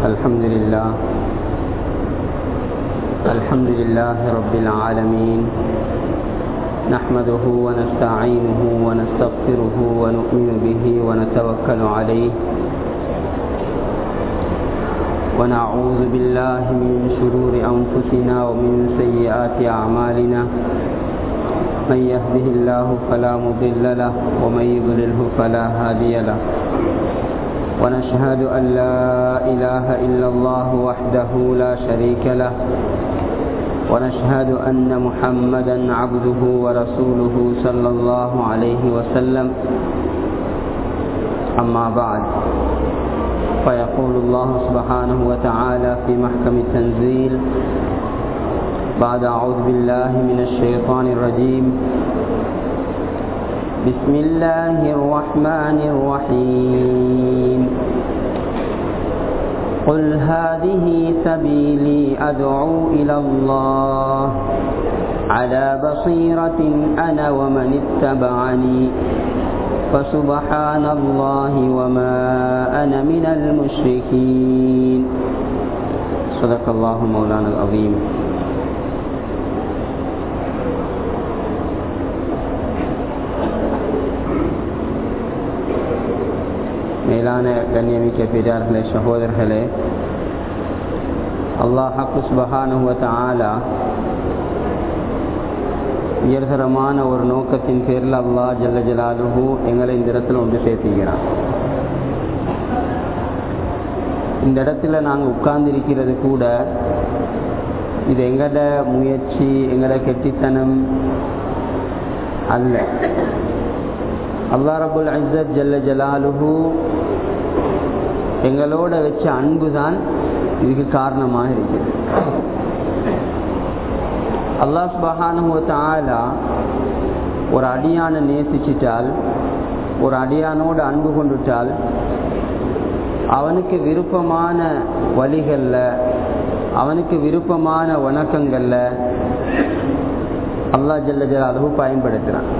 الحمد لله. الحمد لله رب العالمين. نحمده ونستعينه ونستغفره ونؤمن به ونتوكل عليه. ونعوذ بالله من شرور أنفسنا ومن سيئات أعمالنا. من يهده الله فلا مضل له ومن يضلله فلا هادي له. ونشهد أن لا إله إلا الله وحده لا شريك له. ونشهد أن محمدا عبده ورسوله صلى الله عليه وسلم. أما بعد فيقول الله سبحانه وتعالى في محكم التنزيل بعد أعوذ بالله من الشيطان الرجيم. بسم الله الرحمن الرحيم. قل هذه سبيلي أدعو إلى الله. على بصيرة أنا ومن اتبعني. فسبحان الله وما أنا من المشركين. صدق الله مولانا العظيم. மேலான கண்ணியமிக்க பெரியார்களே சகோதரர்களே அல்லாஹ் ஹக்கு சுபஹானுவத்த ஆலா உயர்தரமான ஒரு நோக்கத்தின் பேரில் அல்லாஹ் ஜல்ல ஜலாலுஹு எங்களை இந்த இடத்துல வந்து சேர்த்திக்கிறான் இந்த இடத்துல நாங்கள் உட்கார்ந்திருக்கிறது கூட இது எங்கட முயற்சி எங்கட கெட்டித்தனம் அல்ல அல்லா ரபுல் அஜத் ஜல்ல ஜலாலுஹு எங்களோட வச்ச அன்பு தான் இதுக்கு காரணமாக இருக்குது அல்லா சுபஹானுவத்தாலா ஒரு அடியானை நேசிச்சிட்டால் ஒரு அடியானோடு அன்பு கொண்டுட்டால் அவனுக்கு விருப்பமான வழிகளில் அவனுக்கு விருப்பமான வணக்கங்களில் அல்லா ஜல்ல ஜலாலுஹு பயன்படுத்துகிறான்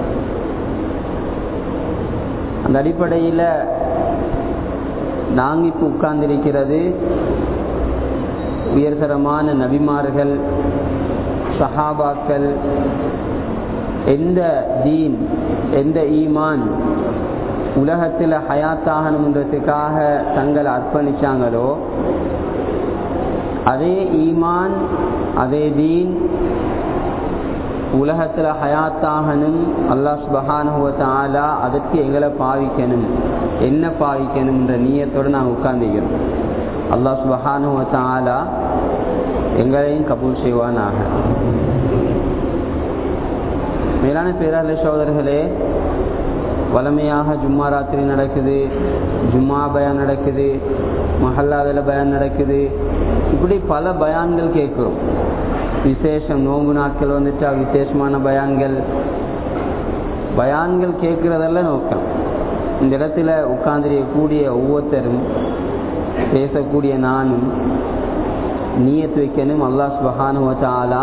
அந்த அடிப்படையில் நாங்கள் இப்போ உட்கார்ந்திருக்கிறது. உயர்தரமான நபிமார்கள் சஹாபாக்கள் எந்த தீன் எந்த ஈமான் உலகத்தில் ஹயாத்தாகணுன்றதுக்காக தங்களை அர்ப்பணிச்சாங்களோ அதே ஈமான் அதே தீன் உலகத்தில் ஹயாத்தாகணும். அல்லா சுபஹானுவத்தாலா அதற்கு எங்களை பாவிக்கணும். என்ன பாவிக்கணும்ன்ற நீயத்தோடு நாங்கள் உட்கார்ந்துக்கிறோம் அல்லா சுபஹானுவத்தாலா எங்களையும் கபூல் செய்வானாக. மேலான பேராள சோதர்களே வளமையாக ஜும்மா ராத்திரி நடக்குது ஜும்மா பயான் நடக்குது மஹல்லாவில் பயான் நடக்குது இப்படி பல பயான்கள் கேட்குறோம். விசேஷம் நோன்பு நாட்கள் வந்துட்டா விசேஷமான பயான்கள். பயான்கள் கேட்குறதெல்லாம் நோக்கம். இந்த இடத்துல உட்கார்ந்திருக்கக்கூடிய ஒவ்வொருத்தரும் பேசக்கூடிய நானும் நீயத்து வைக்கணும் அல்லாஹ் சுபஹானுவத்தாலா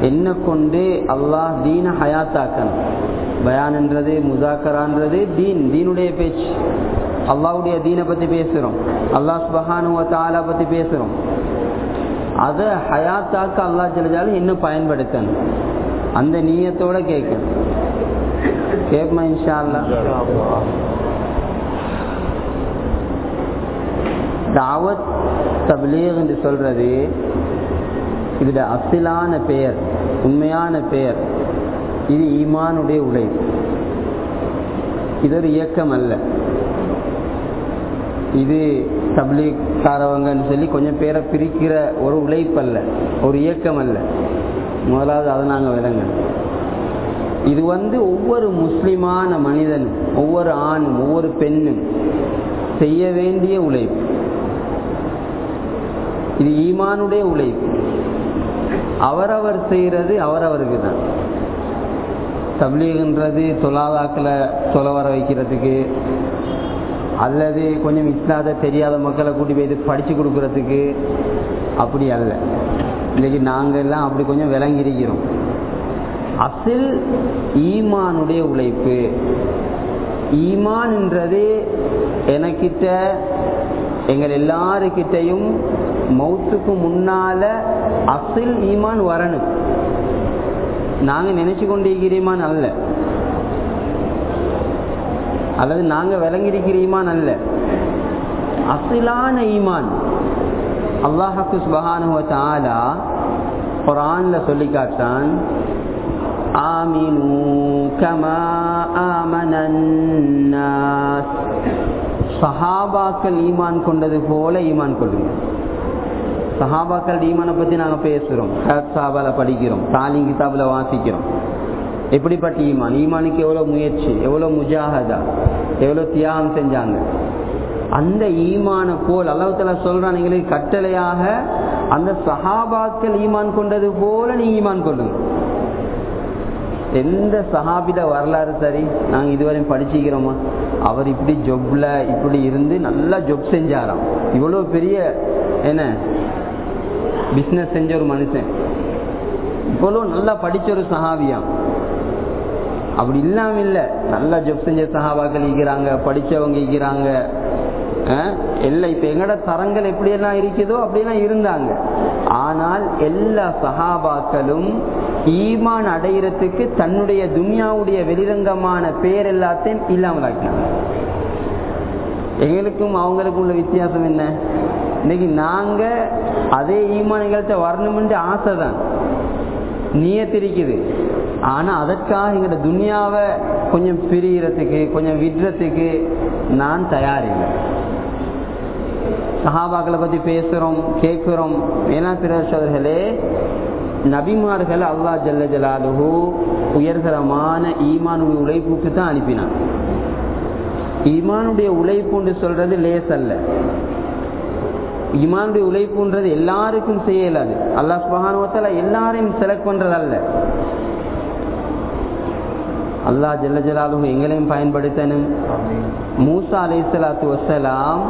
என்ன கொண்டு அல்லாஹ் தீன ஹயாத்தாக்கணும். பயான்ன்றது முசாக்கரான்றது தீன் தீனுடைய பேச்சு. அல்லாவுடைய தீனை பற்றி பேசுகிறோம் அல்லாஹ் சுபஹானுவத்தாலா பற்றி பேசுகிறோம் அதை ஹயாத்தாக்க அல்லா ஜலஜாலும் இன்னும் பயன்படுத்தணும். அந்த நீயத்தோட கேட்கணும். கேட்பமா இன்ஷா அல்லா தாவத் தபிலீக் என்று சொல்றது இதுல அசிலான பெயர் உண்மையான பெயர். இது ஈமானுடைய உடை. இது ஒரு இயக்கம் அல்ல இது தப்லீக்காரவங்கன்னு சொல்லி கொஞ்சம் பேரை பிரிக்கிற ஒரு உழைப்பு அல்ல ஒரு இயக்கம் அல்ல முதலாவது அதை நாங்கள் விளங்க இது வந்து ஒவ்வொரு முஸ்லிமான மனிதனும் ஒவ்வொரு ஆணும் ஒவ்வொரு பெண்ணும் செய்ய வேண்டிய உழைப்பு. இது ஈமானுடைய உழைப்பு. அவரவர் செய்கிறது அவரவருக்கு தான். தபிலீகன்றது தொலாதாக்களை தொலை வர வைக்கிறதுக்கு அல்லது கொஞ்சம் இஸ்லாத தெரியாத மக்களை கூட்டி போய் படித்து கொடுக்குறதுக்கு அப்படி அல்ல. இன்றைக்கி நாங்கள் எல்லாம் அப்படி கொஞ்சம் விளங்கியிருக்கிறோம். அசில் ஈமானுடைய உழைப்பு. ஈமான்ன்றது எனக்கிட்ட எங்கள் எல்லாருக்கிட்டையும் மௌத்துக்கு முன்னால அசில் ஈமான் வரணும். நாங்கள் நினைச்சு கொண்டிருக்கிறீமான் அல்ல. அல்லது நாங்க விளங்கியிருக்கிற ஈமான் அல்ல. அசிலான ஈமான். அல்லாஹாக்கு சுபஹானுவ தாலா குரான்ல சொல்லி காட்டான் ஆமினு கமா ஆமனன்னாஸ் சஹாபாக்கள் ஈமான் கொண்டது போல ஈமான் கொள்ளுங்க. சஹாபாக்கள் ஈமானை பத்தி நாங்க பேசுறோம். சாபால படிக்கிறோம். தாலிங் கிதாபில் வாசிக்கிறோம். எப்படிப்பட்ட ஈமான்? ஈமானுக்கு எவ்வளவு முயற்சி எவ்வளவு முஜாகதா எவ்வளவு தியாகம் செஞ்சாங்க? அந்த ஈமான போல் அல்லாஹால சொல்றான் எங்களுக்கு கட்டளையாக அந்த சஹாபாக்கள் ஈமான் கொண்டது போல நீ ஈமான் கொள்ளுங்க எந்த சஹாபித வரலாறு சரி? நாங்க இதுவரையும் படிச்சுக்கிறோமா? அவர் இப்படி ஜொப்ல இப்படி இருந்து நல்லா ஜொப் செஞ்சாராம். இவ்வளவு பெரிய என்ன? பிசினஸ் செஞ்ச ஒரு மனுஷன். இவ்வளோ நல்லா படிச்ச ஒரு சஹாபியான் அப்படி இல்லாம இல்ல. நல்லா ஜொப் செஞ்ச சகாபாக்கள் இருக்கிறாங்க படிச்சவங்க இருக்கிறாங்க. எல்லாம் இப்ப எங்கட தரங்கள் எப்படியெல்லாம் இருக்குதோ அப்படியெல்லாம் இருந்தாங்க. ஆனால் எல்லா சகாபாக்களும் ஈமான் அடையிறதுக்கு தன்னுடைய துனியாவுடைய வெளிரங்கமான பேர் எல்லாத்தையும் இல்லாமல் ஆக்கினாங்க எங்களுக்கும் அவங்களுக்கும் உள்ள வித்தியாசம் என்ன? இன்னைக்கு நாங்க அதே ஈமான் எங்கள்கிட்ட வரணும்னு ஆசை தான் நீயத்திருக்குது ஆனா அதற்காக எங்கட துனியாவை கொஞ்சம் பிரியறதுக்கு கொஞ்சம் விடுறதுக்கு நான் தயாரில்லை. சஹாபாக்களை பத்தி பேசுறோம் கேட்கிறோம் ஏன்னா பிறர்களே நபிமார்கள் அல்லா ஜல்ல ஜலாலுஹு உயர்கரமான ஈமானுடைய உழைப்புக்கு தான் அனுப்பினான். ஈமானுடைய உழைப்புன்னு சொல்றது லேஸ் அல்ல. ஈமானுடைய உழைப்புன்றது எல்லாருக்கும் செய்யலாது. அல்லாஹ் அல்லா சுபகானுவத்தால எல்லாரையும் செலக்ட் பண்றது அல்ல அல்லா ஜல்ல ஜலாலுஹு எங்களையும் பயன்படுத்தணும் மூசா அலை சலாத்து வசலாம்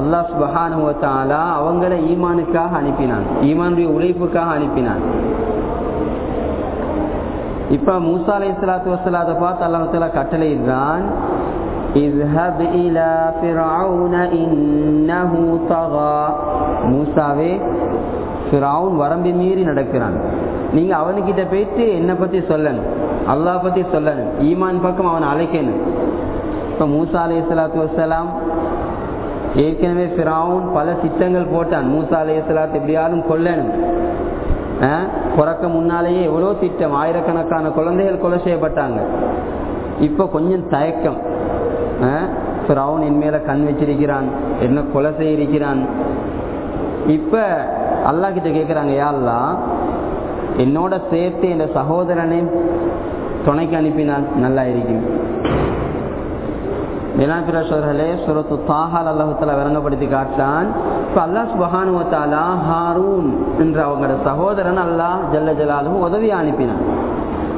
அல்லாஹ் சுபஹானுவத்தாலா அவங்கள ஈமானுக்காக அனுப்பினான் ஈமானுடைய உழைப்புக்காக அனுப்பினான் இப்ப மூசா அலை சலாத்து வசலாத பார்த்து அல்லாஹால கட்டளையிடுறான் اذهب الى فرعون انه طغى மூசாவே ஃபிரௌன் வரம்பி மீறி நடக்கிறான் நீங்க அவனுக்கிட்ட போயிட்டு என்ன பத்தி சொல்லணும். அல்லாஹ் பத்தி சொல்லணும். ஈமான் பக்கம் அவன் அழைக்கணும். இப்ப மூசா அலி சலாத்து வசலாம் ஏற்கனவே ஃபிரவுன் பல திட்டங்கள் போட்டான். மூசா அலையலாத் எப்படியாலும் கொல்லணும். பிறக்க முன்னாலேயே எவ்வளோ திட்டம் ஆயிரக்கணக்கான குழந்தைகள் கொலை செய்யப்பட்டாங்க. இப்போ கொஞ்சம் தயக்கம். ஃபிரவுன் என் மேலே கண் வச்சிருக்கிறான். என்ன கொலை செய்யிருக்கிறான் இப்போ அல்லா கிட்ட கேட்குறாங்க யாழ்லா என்னோட சேர்த்து என் சகோதரனை துணைக்கு அனுப்பினான் நல்லா இருக்கும் வினாபிரசோர்களே சுரத்து தாஹால் அல்லாஹால விளங்கப்படுத்தி காட்டான் இப்ப அல்லாஹ் சுபஹானுவத்தாலா ஹாரூன் என்ற அவங்களோட சகோதரன் அல்லாஹ் ஜல்ல ஜலாலும் உதவியாக அனுப்பினான்.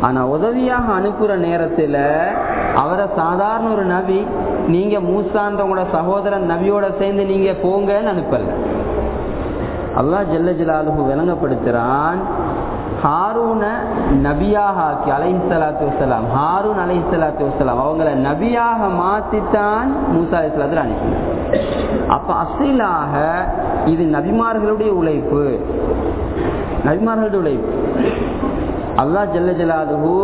ஆனா உதவியாக அனுப்புற நேரத்துல அவரை சாதாரண ஒரு நபி நீங்க மூசான்றவங்களோட சகோதரன் நபியோட சேர்ந்து நீங்க போங்கன்னு அனுப்பல. அல்லாஹ் ஜல்ல ஜலாலுகு விளங்கப்படுத்துறான் ஹாரூனை நபியாக ஆக்கி அலைஹி சலாத்து வசலாம் ஹாரூன் அலைஹி சலாத்து வசலாம் அவங்கள நபியாக மாத்தித்தான் மூசா அலி சலாத்துல அனுப்பினார் அப்ப அசிலாக இது நபிமார்களுடைய உழைப்பு. நபிமார்களுடைய உழைப்பு. அல்லாஹ் ஜல்ல ஜலாதுகு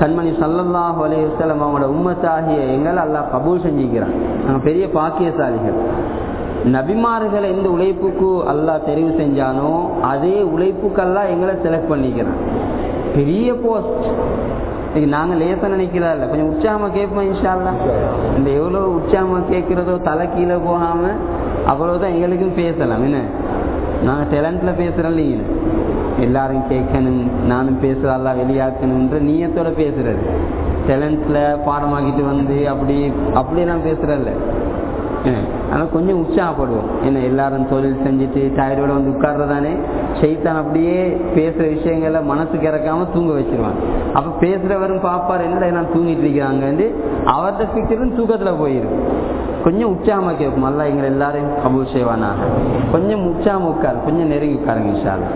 கண்மணி சல்லல்லாஹு அலைஹி வஸல்லம் அவங்களோட உம்மத்தாகிய எங்களை அல்லாஹ் கபூல் செஞ்சுக்கிறான். நாங்கள் பெரிய பாக்கியசாலிகள். நபிமார்களை எந்த உழைப்புக்கு அல்லாஹ் தெரிவு செஞ்சானோ அதே உழைப்புக்கெல்லாம் எங்களை செலக்ட் பண்ணிக்கிறான். பெரிய போஸ்ட் இது நாங்கள் லேசாக நினைக்கிறா இல்லை. கொஞ்சம் உற்சாகமா கேட்போம் இன்ஷால்லா இந்த எவ்வளோ உற்சாகமா கேட்கிறதோ தலை கீழே போகாம அவ்வளவுதான் எங்களுக்கும் பேசலாம். என்ன? நாங்கள் டேலண்ட்ல பேசுறோம் இல்லைங்க எல்லாரும் கேட்கணும் நானும் பேசுறதா வெளியாக்கணும்ன்ற நீயத்தோட பேசுறது டேலண்ட்ல பாடமாக்கிட்டு வந்து அப்படி அப்படி நான் பேசுறதில்ல ஆனால் கொஞ்சம் உற்சாகப்படுவோம். என்ன எல்லாரும் தொழில் செஞ்சுட்டு டயர்டோட வந்து உட்கார்றதானே செய்தான் அப்படியே பேசுற விஷயங்கள மனசுக்கு இறக்காம தூங்க வச்சிருவான். அப்போ பேசுறவரும் பாப்பார் என்னடா நான் தூங்கிட்டு இருக்கிறாங்க? அவர்கிட்ட பிக்சரும் தூக்கத்தில் போயிரும். கொஞ்சம் உற்சாகமா கேட்கும் அல்ல எங்களை எல்லாரையும் கபூர் செய்வானா கொஞ்சம் உற்சாகம் உட்கார். கொஞ்சம் நெருங்கி உட்காருங்க விஷால்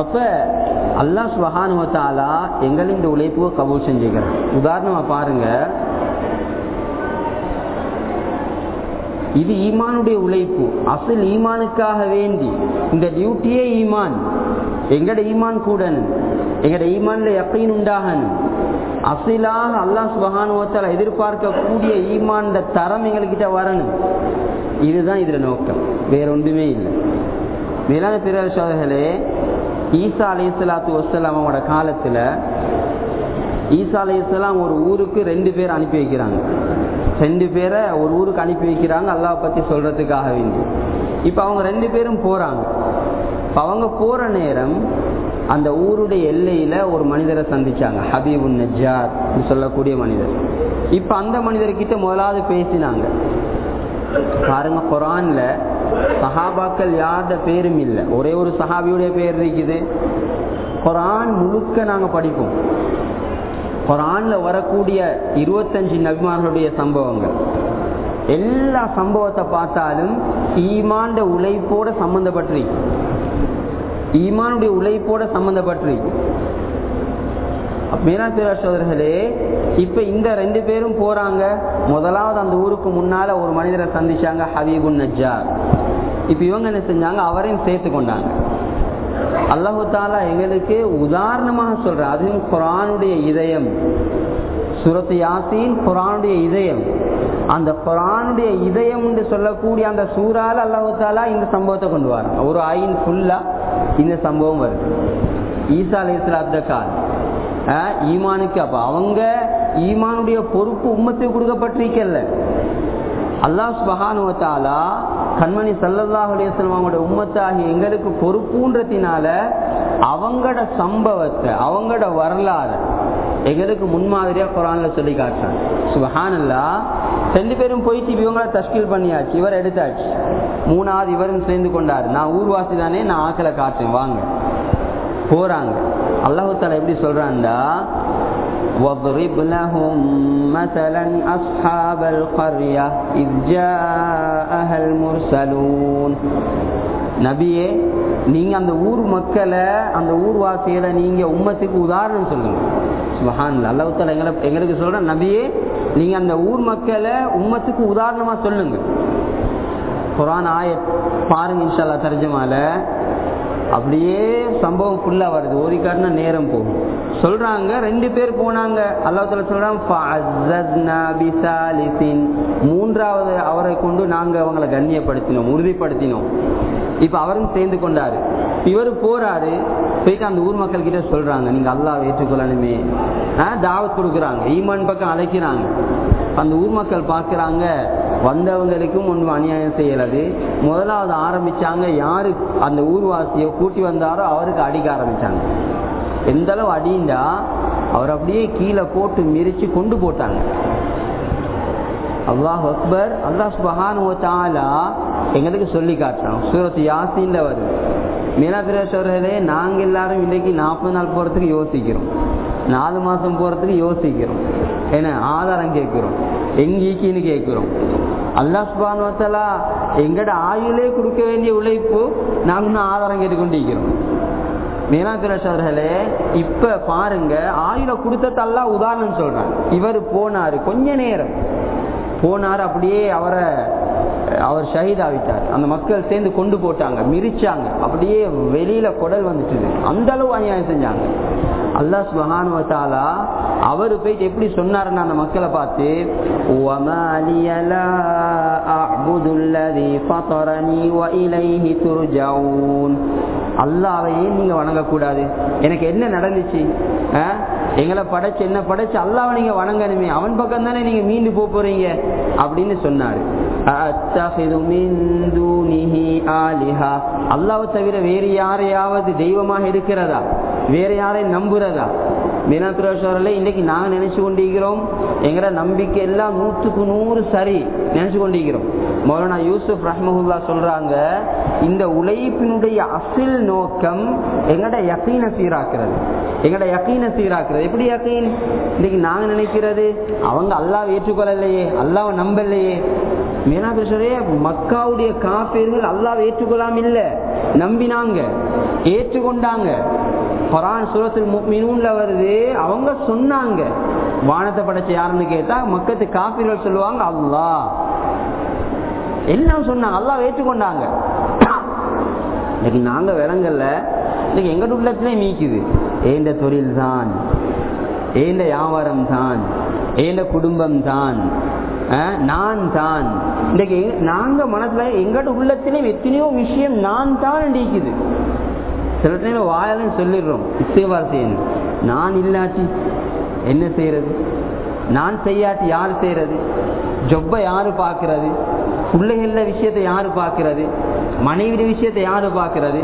அப்ப அல்லா சுபஹானுவத்தாலா எங்களின் இந்த உழைப்புக்கு கபூர் செஞ்சுக்கிறான். உதாரணமா பாருங்க இது ஈமானுடைய உழைப்பு. அசல் ஈமானுக்காக வேண்டி. இந்த டியூட்டியே ஈமான். எங்கட ஈமான் கூடணும் எங்கட ஈமான்ல எப்பையும் உண்டாகணும் அசிலாக அல்லாஹ் சுபகானுவத்தால் எதிர்பார்க்கக்கூடிய ஈமான் தரம் எங்கள்கிட்ட வரணும். இதுதான் இதுல நோக்கம். வேற ஒன்றுமே இல்லை. மேலான பிற சோதர்களே ஈசா அலி இஸ்லாத்து வசலாம் அவங்களோட காலத்துல ஈசா அலி ஒரு ஊருக்கு ரெண்டு பேர் அனுப்பி வைக்கிறாங்க. ரெண்டு பேரை ஒரு ஊருக்கு அனுப்பி வைக்கிறாங்க அல்லாஹ் பத்தி சொல்கிறதுக்காக வேண்டி. இப்போ அவங்க ரெண்டு பேரும் போறாங்க. அவங்க போற நேரம் அந்த ஊருடைய எல்லையில ஒரு மனிதரை சந்திச்சாங்க. ஹபீபு நஜார் சொல்லக்கூடிய மனிதர். இப்ப அந்த மனிதர்கிட்ட முதலாவது பேசினாங்க. பாருங்க குரான்ல சஹாபாக்கள் யார்ட பேரும் இல்லை. ஒரே ஒரு சஹாபியுடைய பேர் இருக்குது. குரான் முழுக்க நாங்கள் படிப்போம். குரான்ல வரக்கூடிய இருபத்தஞ்சு நபிமார்களுடைய சம்பவங்கள். எல்லா சம்பவத்தை பார்த்தாலும் ஈமாண்ட உழைப்போட சம்பந்தப்பட்டிருக்கு. ஈமானுடைய உழைப்போட சம்பந்தப்பட்டிருக்கு. மீனாத்திர சோதர்களே இப்ப இந்த ரெண்டு பேரும் போறாங்க. முதலாவது அந்த ஊருக்கு முன்னால ஒரு மனிதரை சந்திச்சாங்க ஹபீபுன் நஜார் இப்ப இவங்க என்ன செஞ்சாங்க? அவரையும் சேர்த்து கொண்டாங்க. அல்லாஹாலா எங்களுக்கு உதாரணமாக சொல்ற அதுவும் குரானுடைய இதயம். சுரத்து யாசின் குரானுடைய இதயம். அந்த குரானுடைய இதயம் என்று சொல்லக்கூடிய அந்த சூறால அல்லாஹாலா இந்த சம்பவத்தை கொண்டு வராங்க ஒரு ஆயின் ஃபுல்லா இந்த சம்பவம் வருது. ஈசா அலி இஸ்லாத்த கால். ஈமானுக்கு அப்ப அவங்க ஈமானுடைய பொறுப்பு உம்மத்துக்கு கொடுக்கப்பட்டிருக்கல அல்லாஹ் சுபஹானுவத்தாலா கண்மணி சல்லல்லாஹ் செல்வாங்களோட உம்மத்தாகி எங்களுக்கு பொறுப்புன்றதுனால அவங்களோட சம்பவத்தை அவங்களோட வரலாறு எங்களுக்கு முன்மாதிரியா குரான்ல சொல்லி காட்டுறாங்க. சுபஹானல்லா ரெண்டு பேரும் போயிட்டு இவங்கள தஷ்கில் பண்ணியாச்சு இவர் எடுத்தாச்சு. மூணாவது இவரும் சேர்ந்து கொண்டாரு. நான் ஊர்வாசி தானே நான் ஆக்களை காட்டுறேன் வாங்க. போறாங்க. அல்லாஹு தாலா எப்படி சொல்றான்டா واضرب لهم مثلا أصحاب القرية إذ جاءها المرسلون. நபியே நீங்க அந்த ஊர் மக்களை அந்த ஊர்வாசிகளை நீங்க உம்மத்துக்கு உதாரணம் சொல்லுங்க. சுபஹான் அல்லவத்தில் எங்களை எங்களுக்கு சொல்ற நபியே நீங்க அந்த ஊர் மக்களை உம்மத்துக்கு உதாரணமா சொல்லுங்க. குரான் ஆய பாருங்க இன்ஷால்லா தர்ஜமால. அப்படியே சம்பவம் ஃபுல்லாக வருது. ஒரு காட்டினா நேரம் போகும். சொல்றாங்க ரெண்டு பேர் போனாங்க. அல்லாத்துல சொல்றாங்க மூன்றாவது அவரை கொண்டு நாங்க அவங்களை கண்ணியப்படுத்தினோம் உறுதிப்படுத்தினோம். இப்ப அவரும் சேர்ந்து கொண்டாரு. இவர் போறாரு. போயிட்டு அந்த ஊர் மக்கள் கிட்ட சொல்றாங்க நீங்க அல்லாஹ் ஏற்றுக்கொள்ளணுமே. தாவத் கொடுக்குறாங்க. ஈமான் பக்கம் அழைக்கிறாங்க. அந்த ஊர் மக்கள் பார்க்குறாங்க வந்தவங்களுக்கும் ஒன்றும் அநியாயம் செய்யலது. முதலாவது ஆரம்பிச்சாங்க யாரு? அந்த ஊர்வாசியை கூட்டி வந்தாரோ அவருக்கு அடிக்க ஆரம்பிச்சாங்க. எந்த அளவு அடிண்டா அவர் அப்படியே கீழே போட்டு மிரிச்சு கொண்டு போட்டாங்க. அல்லாஹ் அக்பர் அல்லாஹ் சுபஹானுவத்தாலா எங்களுக்கு சொல்லி காட்டுறோம் சூரத் யாசின்ல வருது. மீனாபிரேஸ்வரர்களே நாங்க எல்லாரும் இன்னைக்கு நாற்பது நாள் போறதுக்கு யோசிக்கிறோம். நாலு மாசம் போறதுக்கு யோசிக்கிறோம். என்ன ஆதாரம் கேட்கிறோம். எங்கீக்கின்னு கேட்கிறோம். அல்லாஹ் சுபானுவத்தலா எங்கட ஆயுளே கொடுக்க வேண்டிய உழைப்பு நாங்கள் இன்னும் ஆதாரம் கேட்டுக்கொண்டிருக்கிறோம். மீனாதிரேஸ்வரர்களே இப்ப பாருங்க ஆயுள கொடுத்ததெல்லாம் உதாரணம் சொல்றாங்க. இவர் போனாரு கொஞ்ச நேரம். போனார் அப்படியே அவரை அவர் ஷஹீதாவிட்டார் அந்த மக்கள் சேர்ந்து கொண்டு போட்டாங்க மிரிச்சாங்க அப்படியே வெளியில குடல் வந்துட்டுது. அந்த அளவு அநியாயம் செஞ்சாங்க. அல்லாஹ் சுபகானுவத்தாலா அவர் போயிட்டு எப்படி சொன்னாருன்னு அந்த மக்களை பார்த்து அல்லாவையே நீங்க வணங்கக்கூடாது. எனக்கு என்ன நடந்துச்சு? எங்களை படைச்சு என்ன படைச்சு அல்லாவை நீங்க வணங்கணுமே அவன் பக்கம் தானே நீங்க மீண்டு போக போறீங்க அப்படின்னு சொன்னாரு. அல்லாவை தவிர வேறு யாரையாவது தெய்வமாக இருக்கிறதா? வேற யாரையும் நம்புறதா? மீனாத்துரேஸ்வரில் இன்னைக்கு நாங்கள் நினைச்சு கொண்டிருக்கிறோம் எங்களை நம்பிக்கை எல்லாம் நூற்றுக்கு நூறு சரி நினைச்சு கொண்டிருக்கிறோம். மௌலானா யூசுப் ரஹ்மஹுல்லா சொல்றாங்க இந்த உழைப்பினுடைய அசில் நோக்கம் எங்கட யக்கீன சீராக்கிறது. எங்கட யக்கீன சீராக்கிறது. எப்படி யக்கீன் இன்னைக்கு நாங்க நினைக்கிறது அவங்க அல்லாவை ஏற்றுக்கொள்ளலையே அல்லாவை நம்பலையே. மீனாபேஸ்வரே மக்காவுடைய காப்பீர்கள் அல்லாவை ஏற்றுக்கொள்ளாம இல்ல. நம்பினாங்க ஏற்றுக்கொண்டாங்க. பரான் சுரத்தில் மீனூன்ல வருது அவங்க சொன்னாங்க. வானத்தை படைச்ச யாருன்னு கேட்டா மக்கத்து காப்பீர்கள் சொல்லுவாங்க அல்லா எல்லாம் சொன்னாங்க அல்லாஹ் ஏற்றுக்கொண்டாங்க. இன்னைக்கு நாங்க விலங்கல்ல இன்னைக்கு எங்க உள்ளத்திலே நீக்குது. ஏந்த தொழில் தான் ஏந்த வியாபாரம் தான் ஏந்த குடும்பம் தான் நான் தான் இன்னைக்கு நாங்க மனசுல எங்கட உள்ளத்திலையும் எத்தனையோ விஷயம் நான் தான் நீக்குது. சில டைம் வாயாலும் சொல்லிடுறோம் இசைவார் செய்யணும் நான் இல்லாட்டி என்ன செய்யறது? நான் செய்யாட்டி யார் செய்யறது? ஜொப்பை யாரு பாக்குறது பிள்ளைகள விஷயத்தை யாரு பார்க்கிறது? மனைவி விஷயத்தை யாரு பார்க்கிறது?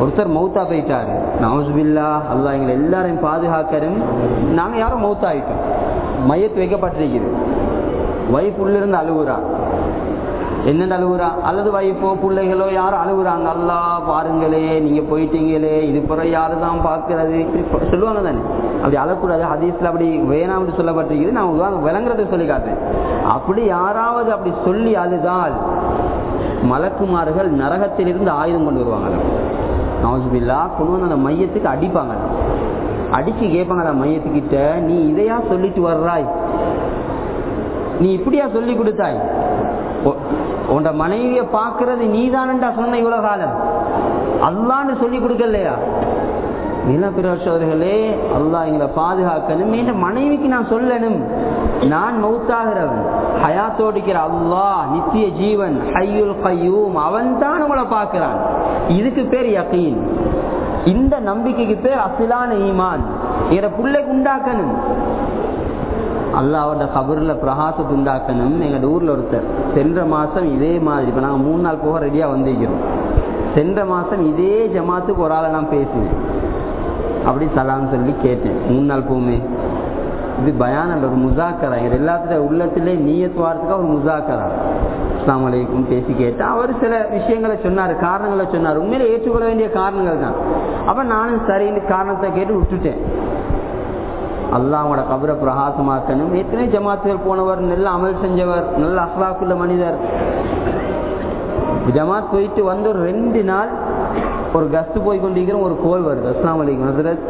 ஒருத்தர் மௌத்தா போயிட்டாரு. நவசுபில்லா அல்லா எங்களை எல்லாரையும் பாதுகாக்கணும் நாங்கள் யாரும் மௌத்தாயிட்டோம் மையத்து வைக்கப்பட்டிருக்குது. வைஃப் இருந்து அழுகுறா என்னென்ன அழுகுறா அல்லது வைப்போ பிள்ளைகளோ யாரும் அழுகுறாங்க அல்லா பாருங்களே நீங்க போயிட்டீங்களே இது பிற யாரு தான் பார்க்கறது சொல்லுவாங்க தானே. அப்படி அழக்கூடாது. ஹதீஸ்ல அப்படி வேணாம்னு சொல்லப்பட்டிருக்குது நான் உதாரணம் விளங்குறதை சொல்லி காட்டுறேன். அப்படி யாராவது அப்படி சொல்லி அழுதால் மலக்குமார்கள் நரகத்திலிருந்து ஆயுதம் கொண்டு வருவாங்க. நவசுபில்லா கொண்டு வந்து அந்த மையத்துக்கு அடிப்பாங்க. அடிச்சு கேட்பாங்க அந்த மையத்துக்கிட்ட நீ இதையா சொல்லிட்டு வர்றாய்? நீ இப்படியா சொல்லி கொடுத்தாய்? உன்ட மனைவிய பாக்குறது நீதான்டா சொன்ன இவ்வளவு காலம் அல்லான்னு சொல்லி கொடுக்கலையா? நிலப்பிரசோதர்களே அல்லாஹ் எங்களை பாதுகாக்கணும். என்ற மனைவிக்கு நான் சொல்லணும். நான் மௌத்தாகிறவன் ஹயாத்தோடிக்கிற அல்லாஹ் நித்திய ஜீவன் ஹையுல் கையூம் அவன் தான் உங்களை பார்க்கிறான். இதுக்கு பேர் யக்கீன் இந்த நம்பிக்கைக்கு பேர் அசிலான ஈமான். என்ற புள்ளை உண்டாக்கணும். அல்லாவோட கபரில் பிரகாசத்தை உண்டாக்கணும். எங்க ஊர்ல ஒருத்தர் சென்ற மாசம் இதே மாதிரி இப்போ நாங்கள் மூணு நாள் போக ரெடியா வந்திருக்கிறோம். சென்ற மாசம் இதே ஜமாத்துக்கு ஒரு ஆளை நான் பேசினேன். அப்படி சலான்னு சொல்லி கேட்டேன். மூணு நாள் போமே இது பயானல் ஒரு முசாக்கரா? எங்கள் எல்லாத்துல உள்ளத்திலே நீயத்து வாரத்துக்கு ஒரு முசாக்கரா? அஸ்லாம் வலைக்கும் பேசி கேட்டேன். அவர் சில விஷயங்களை சொன்னார் காரணங்களை சொன்னார். உண்மையில ஏற்றுக்கொள்ள வேண்டிய காரணங்கள் தான் அப்போ நானும் சரின்னு காரணத்தை கேட்டு விட்டுட்டேன். அல்லாவோட கபரை பிரகாசமாக்கணும். ஏற்கனவே ஜமாத்துகள் போனவர் நல்ல அமல் செஞ்சவர் நல்ல அஸ்லாக்குள்ள மனிதர். ஜமாத் போயிட்டு வந்து ஒரு ரெண்டு நாள் ஒரு கஸ்ட் போய் கொண்டிருக்கிற ஒரு கோல் வருது. அஸ்லாம் வலைக்கும் ஹசரத்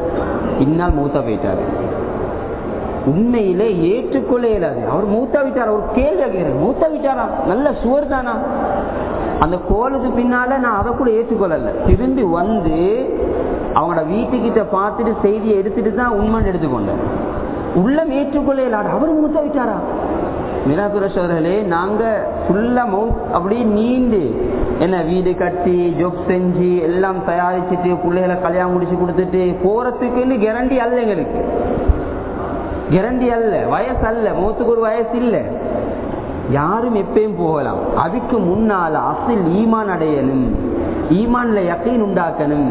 இந்நாள் மூத்தா போயிட்டாரு. உண்மையிலே ஏற்றுக்கொள்ள இயலாது அவர் மூத்தா விட்டார் ஒரு கேள்வி கேட்கிறார் மூத்தா விட்டாரா நல்ல சுவர் தானா அந்த கோலுக்கு பின்னால நான் அதை கூட ஏற்றுக்கொள்ளல. திரும்பி வந்து அவங்களோட வீட்டுக்கிட்ட பார்த்துட்டு செய்தியை எடுத்துட்டு தான் உண்மைன்னு எடுத்துக்கொண்டேன் உள்ளம் ஏற்றுக்கொள்ள இயலாது அவர் மூத்தா விட்டாரா? மினாபுரேஸ்வரர்களே நாங்க ஃபுல்லா மவுத் அப்படியே நீண்டு என்ன வீடு கட்டி ஜொப் செஞ்சு எல்லாம் தயாரிச்சுட்டு பிள்ளைகளை கல்யாணம் முடிச்சு கொடுத்துட்டு போறதுக்குன்னு கேரண்டி அல்ல எங்களுக்கு. கேரண்டி அல்ல வயசு அல்ல மௌத்துக்கு ஒரு வயசு இல்ல. யாரும் எப்பயும் போகலாம். அதுக்கு முன்னால அசில் ஈமான் அடையணும். ஈமான்ல யக்கீன் உண்டாக்கணும்.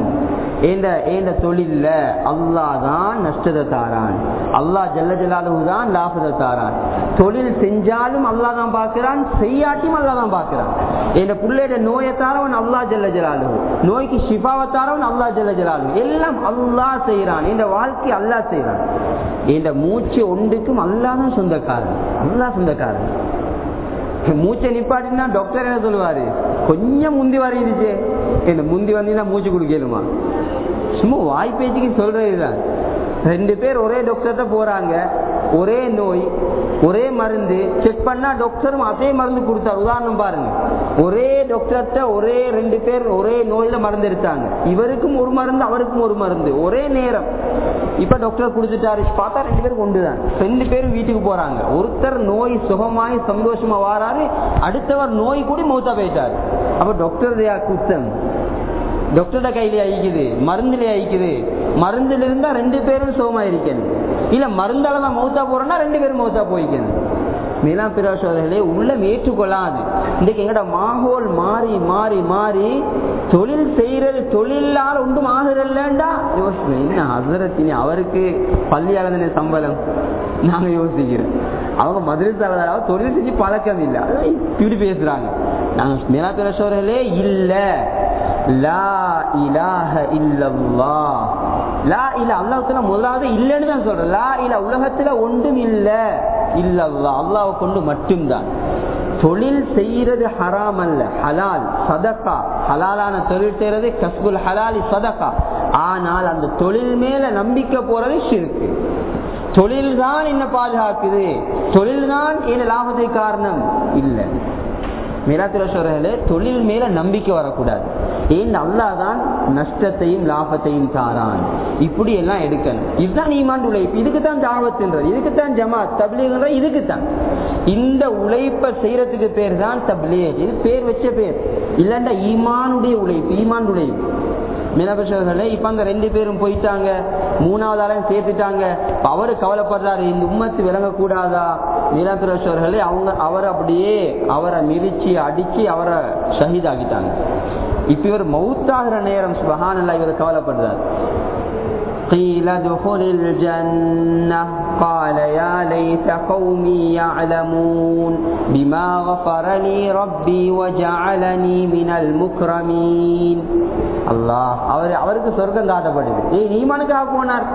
ஏண்ட ஏண்ட தொழில்ல? அல்லாஹ் தான் நஷ்டத்தை தாரான் அல்லாஹ் ஜல்ல ஜலாலுஹு தான் லாபத்தை தாரான் தொழில் செஞ்சாலும் அல்லாஹ் தான் பார்க்கிறான் செய்யாட்டியும் அல்லா தான் பார்க்கிறான். என் பிள்ளையோட நோயை தாரவன் அல்லாஹ் ஜல்ல ஜலாலு நோய்க்கு ஷிஃபாவை தாரவன் அல்லாஹ் ஜல்ல ஜலாலு எல்லாம் அல்லாஹ் செய்யறான் இந்த வாழ்க்கை அல்லாஹ் செய்யறான் இந்த மூச்சு ஒன்றுக்கும் அல்லா தான் சொந்தக்காரன். அல்லாஹ் சொந்தக்காரன். மூச்சை நிப்பாட்டினா டாக்டர் என்ன சொல்லுவாரு? கொஞ்சம் முந்தி வரையிருச்சே இந்த முந்தி வந்தீங்கன்னா மூச்சு குடிக்கலுமா சும்மா வாய் பேச்சுக்கு சொல்றதுதான். ரெண்டு பேர் ஒரே டாக்டர்கிட்ட போறாங்க. ஒரே நோய் ஒரே மருந்து. செக் பண்ணா டாக்டரும் அதே மருந்து கொடுத்தார். உதாரணம் பாருங்க. ஒரே டாக்டர்கிட்ட ஒரே ரெண்டு பேர் ஒரே நோயில மருந்து எடுத்தாங்க. இவருக்கும் ஒரு மருந்து அவருக்கும் ஒரு மருந்து. ஒரே நேரம். இப்ப டாக்டர் கொடுத்துட்டாரு. பார்த்தா ரெண்டு பேரும் கொண்டுதான் ரெண்டு பேரும் வீட்டுக்கு போறாங்க. ஒருத்தர் நோய் சுகமாய் சந்தோஷமா வாராரு. அடுத்தவர் நோய் கூட மூத்தா போயிட்டாரு. அப்ப டாக்டர் குத்தம்? டாக்டர்ட கையிலே அழிக்குது மருந்திலே அழிக்குது. மருந்தில் இருந்தா ரெண்டு பேரும் சோமா இருக்கணும் இல்ல மருந்தால தான் மௌத்தா போறோம்னா ரெண்டு பேரும் மௌத்தா போய்க்கணும். மேலாம் பிராசோதர்களே உள்ளம் ஏற்றுக்கொள்ளாது. இன்றைக்கு எங்கட மாகோல் மாறி மாறி மாறி தொழில் செய்யறது தொழிலால் ஒன்றும் ஆகுறல்லண்டா யோசிக்கிறேன் என்ன அசரத்தினி அவருக்கு பள்ளியாளன சம்பளம்? நாங்க யோசிக்கிறோம். அவங்க மதுரை தலைவராக தொழில் செஞ்சு பழக்கம் இல்லை. அதான் இப்படி பேசுறாங்க. நாங்க மேலா பிராசோதர்களே இல்லை. லா இலாஹ இல்லல்லாஹ். லா இல்ல அல்லாஹ்வுல முதலாவது இல்லைன்னு தான் சொல்றேன். லா இல்ல உலகத்துல ஒன்றும் இல்ல. இல்லல்லா அல்லாவை கொண்டு மட்டும்தான். தொழில் செய்யறது ஹராம் அல்ல. ஹலால் சதக்கா. ஹலாலான தொழில் செய்யறது கஸ்புல் ஹலாலி சதக்கா. ஆனால் அந்த தொழில் மேல நம்பிக்கை போறது ஷிருக்கு. தொழில் தான் என்ன பாதுகாக்குது. தொழில் தான் என்ன லாபத்தை காரணம். இல்லை. மிராத்திரேஸ்வரர்களே தொழில் மேல நம்பிக்கை வரக்கூடாது. ஏன் அல்லாஹ் தான் நஷ்டத்தையும் லாபத்தையும் தாரான். இப்படி எல்லாம் எடுக்கணும். இதுதான் ஈமான் உழைப்பு. இதுக்கு தான் தாவத்துன்றது இதுக்கு தான் ஜமாத் தபிலீகன்ற இதுக்கு தான் இந்த உழைப்பை செய்யறதுக்கு பேர் தான் தப்லீக். இது பேர் வச்ச பேர். இல்லைண்டா ஈமானுடைய உழைப்பு ஈமான் உழைப்பு. மினபஷர்களே இப்ப அந்த ரெண்டு பேரும் போயிட்டாங்க மூணாவது ஆளையும் சேர்த்துட்டாங்க இப்ப அவரு கவலைப்படுறாரு இந்த உம்மத்து விளங்கக்கூடாதா மினபுரேஸ்வர்களே அவங்க அவரை அப்படியே அவரை மிதிச்சு அடிச்சு அவரை ஷஹீதாக்கிட்டாங்க இப்ப இவர் மௌத்தாகிற நேரம் சுபஹானல்லா இவர் கவலைப்படுறார் قيل ادخل الجنة قال يا ليت قومي يعلمون بما غفر لي ربي وجعلني من المكرمين அல்லாஹ் அவர் அவருக்கு சொர்க்கம் காட்டப்படுது ஏய் நீமானுக்காக போனார்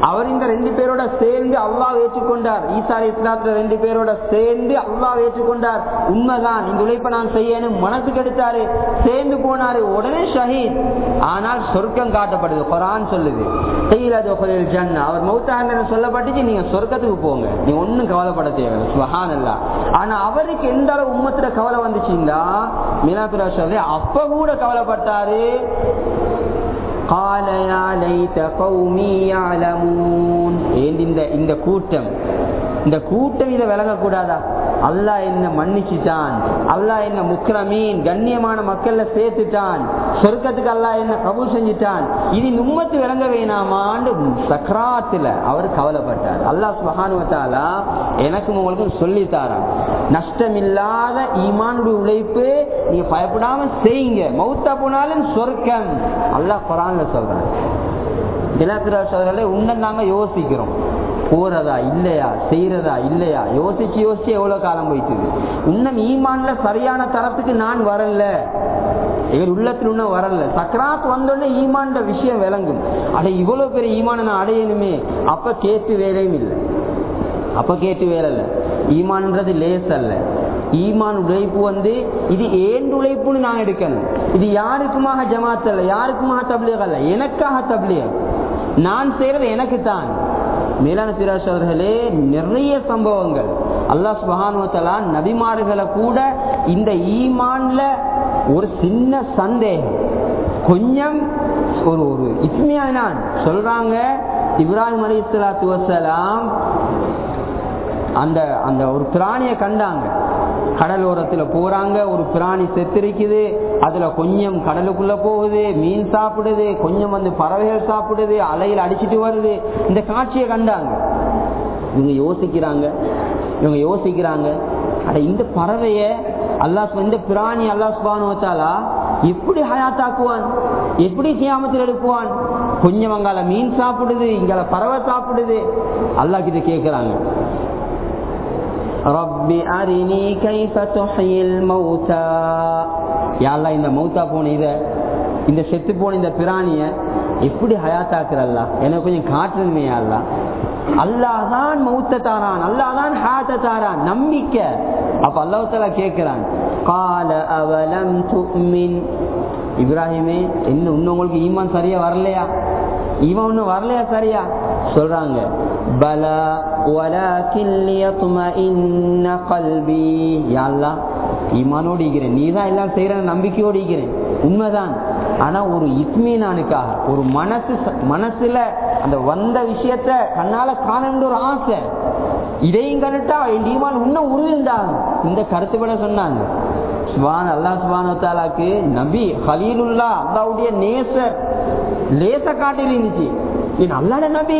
அவர் இந்த ரெண்டு பேரோட சேர்ந்து அல்லா ஏற்றுக்கொண்டார். ஈசா இஸ்லாத்துல ரெண்டு பேரோட சேர்ந்து அல்லா ஏற்றுக்கொண்டார். உண்மைதான். இந்த உழைப்பை நான் செய்யணும். மனசு கெடுத்தாரு சேர்ந்து போனாரு. உடனே ஷஹீத். ஆனால் சொர்க்கம் காட்டப்படுது. குரான் சொல்லுது. அவர் மௌத்தான சொல்லப்பட்டுச்சு. நீங்க சொர்க்கத்துக்கு போங்க. நீ ஒன்னும் கவலைப்பட தேவையில்ல. சுஹான் அல்லா ஆனா அவருக்கு எந்த அளவு உண்மத்துல கவலை வந்துச்சுன்னா மீனாபிரா சொல்லி அப்ப கூட கவலைப்பட்டாரு. கால யாலைத கௌமி இந்த கூட்டம்? இந்த கூட்டம் இதை விளங்கக்கூடாதா? அல்லாஹ் என்ன மன்னிச்சுட்டான். அல்லாஹ் என்ன முக்கிரமீன் கண்ணியமான மக்கள்ல சேர்த்துட்டான். சொர்க்கத்துக்கு அல்லாஹ் என்ன கபூல் செஞ்சுட்டான். இது நும்மத்து விளங்க வேணாமான்னு சக்கராத்துல அவர் கவலைப்பட்டார். அல்லாஹ் சுபஹானுவத்தாலா எனக்கும் உங்களுக்கும் சொல்லித்தாரான் நஷ்டமில்லாத ஈமானுடைய உழைப்பு நீங்க பயப்படாம செய்யுங்க. மௌத்தா போனாலும் சொர்க்கம். அல்லாஹ் குரான்ல சொல்றான். தினத்திராசர்களே உன்ன நாங்க யோசிக்கிறோம். போறதா இல்லையா செய்யறதா இல்லையா? யோசிச்சு யோசிச்சு எவ்வளவு காலம் போயிட்டு இன்னும் ஈமான்ல சரியான தரத்துக்கு நான் வரல. எங்கள் உள்ளத்தில் இன்னும் வரல. சக்கராத் வந்தோடனே ஈமான்ற விஷயம் விளங்கும். அட இவ்வளவு பெரிய ஈமான நான் அடையணுமே. அப்ப கேட்டு வேலையும் இல்லை. அப்ப கேட்டு வேலை இல்லை. ஈமான்ன்றது லேஸ் அல்ல. ஈமான் உழைப்பு வந்து இது ஏன் உழைப்புன்னு நான் எடுக்கணும். இது யாருக்குமாக ஜமாத் அல்ல? யாருக்குமாக தப்லீக் அல்ல? எனக்காக தப்லீக். நான் செய்யறது எனக்கு தான் மேலான திராஷ் அவர்களே நிறைய சம்பவங்கள். அல்லாஹ் சுபஹானுவத்தலா நபிமார்களை கூட இந்த ஈமான்ல ஒரு சின்ன சந்தேகம். கொஞ்சம் ஒரு ஒரு இஸ்மியானான் சொல்றாங்க இப்ராஹிம் அலி இஸ்லாத்து வசலாம் அந்த அந்த ஒரு பிராணியை கண்டாங்க. கடலோரத்துல போறாங்க ஒரு பிராணி செத்திருக்குது அதுல கொஞ்சம் கடலுக்குள்ள போகுது மீன் சாப்பிடுது கொஞ்சம் வந்து பறவைகள் சாப்பிடுது அலையில் அடிச்சிட்டு வருது. இந்த காட்சியை கண்டாங்க. இவங்க யோசிக்கிறாங்க இவங்க யோசிக்கிறாங்க அட இந்த பறவைய அல்லாஹ் இந்த பிராணி அல்லாஹ் சுபானுவத்தாலா எப்படி ஹயாத்தாக்குவான்? எப்படி கியாமத்தில் எடுப்புவான் கொஞ்சம் அங்கால மீன் சாப்பிடுது இங்கால பறவை சாப்பிடுது. அல்லாஹ் கிட்ட கேட்கிறாங்க ரப்பி அரினி கைஃப துஹ்யில் மௌதா யா இந்த மௌத்தா போன இத இந்த செத்து போன இந்த பிராணிய எப்படி ஹயாத்தாக்குறல்ல? எனக்கு கொஞ்சம் காட்டுறதுமே அல்லா. அல்லாஹ் தான் மௌத்த தாரான் அல்லாஹ் தான் ஹாத்த தாரான் நம்பிக்கை. அப்ப அல்லாஹ் கேட்கிறான் கால அவலம் துமின். இப்ராஹிமே என்ன இன்னும் உங்களுக்கு ஈமான் சரியா வரலையா? இவன் இன்னும் வரலையா சரியா? சொல்றாங்க. பலா ஒலா கிள்ளியத்துமா இன்ன கல்வி யாழ்லாம் இமானோடிக்கிறேன் இருக்கிறேன். நீ தான் எல்லாம் செய்கிற நம்பிக்கையோடிக்கிறேன் உண்மைதான். ஆனா ஒரு இத்மீனானுக்காக ஒரு மனசு மனசுல அந்த வந்த விஷயத்தை கண்ணால காணன்ற ஒரு ஆசை. இதையும் கண்டுட்டா என் ஈமான் இன்னும் உருவிருந்தாங்க இந்த கருத்துப்பட சொன்னாங்க. சுபான் அல்லா சுபானு நபி ஹலீலுல்லா அல்லாவுடைய நேச லேச காட்டில் இருந்துச்சு. அல்லாட நபி.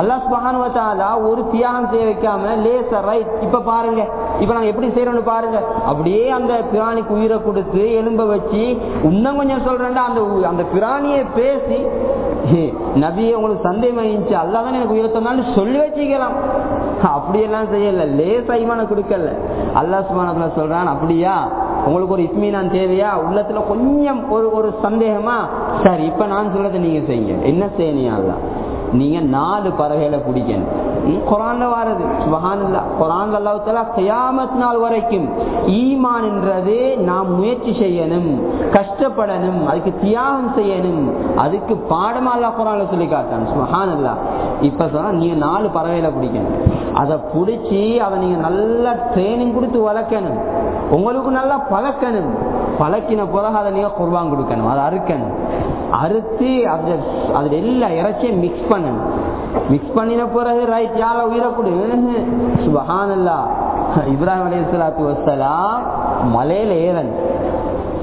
அல்லா சுபானுவத்தாலா ஒரு தியாகம் செய்ய வைக்காம லேசர் ரைட் இப்ப பாருங்க. இப்ப நாங்க எப்படி செய்யறோம்னு பாருங்க. அப்படியே அந்த பிராணிக்கு உயிரை கொடுத்து எலும்ப வச்சு இன்னும் கொஞ்சம் சொல்றேன்டா அந்த அந்த பிராணியை பேசி நபியை உங்களுக்கு சந்தேகம் இருந்துச்சு அல்லாதான் எனக்கு உயிரை தந்தாலும் சொல்லி வச்சுக்கலாம். அப்படியெல்லாம் செய்யல லேசா இமான கொடுக்கல. அல்லா சுபானத்துல சொல்றான் அப்படியா? உங்களுக்கு ஒரு இஸ்மீனான் தேவையா? உள்ளத்துல கொஞ்சம் ஒரு ஒரு சந்தேகமா? சரி இப்ப நான் சொல்றதை நீங்க செய்யுங்க. என்ன செய்யணும் நீங்க நாலு பறவைகளை பிடிக்கணும் குரான்ல வாரது. சுபஹானல்லா. குரான் அல்லாஹ் கயாமத் நாள் வரைக்கும் ஈமான்ன்றது நாம் முயற்சி செய்யணும் கஷ்டப்படணும் அதுக்கு தியாகம் செய்யணும். அதுக்கு பாடமா அல்லாஹ் குரான்ல சொல்லி காட்டான் சுபஹானல்லா. இப்ப சொன்னா நீங்க நாலு பறவைகளை பிடிக்கணும் அதை பிடிச்சி அதை நீங்க நல்லா ட்ரைனிங் கொடுத்து வளர்க்கணும். உங்களுக்கு நல்லா பழக்கணும். பழக்கின பிறகு அதை நீங்க குர்வான் கொடுக்கணும். அதை அறுக்கணும். அறுத்து அது அதுல எல்லா இறைச்சியும் மிக்ஸ் பண்ண பண்ணணும் மிக்ஸ் பண்ணின பிறகு ரைட் யார உயிரை கொடு? சுபஹானல்லா. இப்ராஹிம் அலி சலாத்து வசலாம் மலையில ஏறணும்.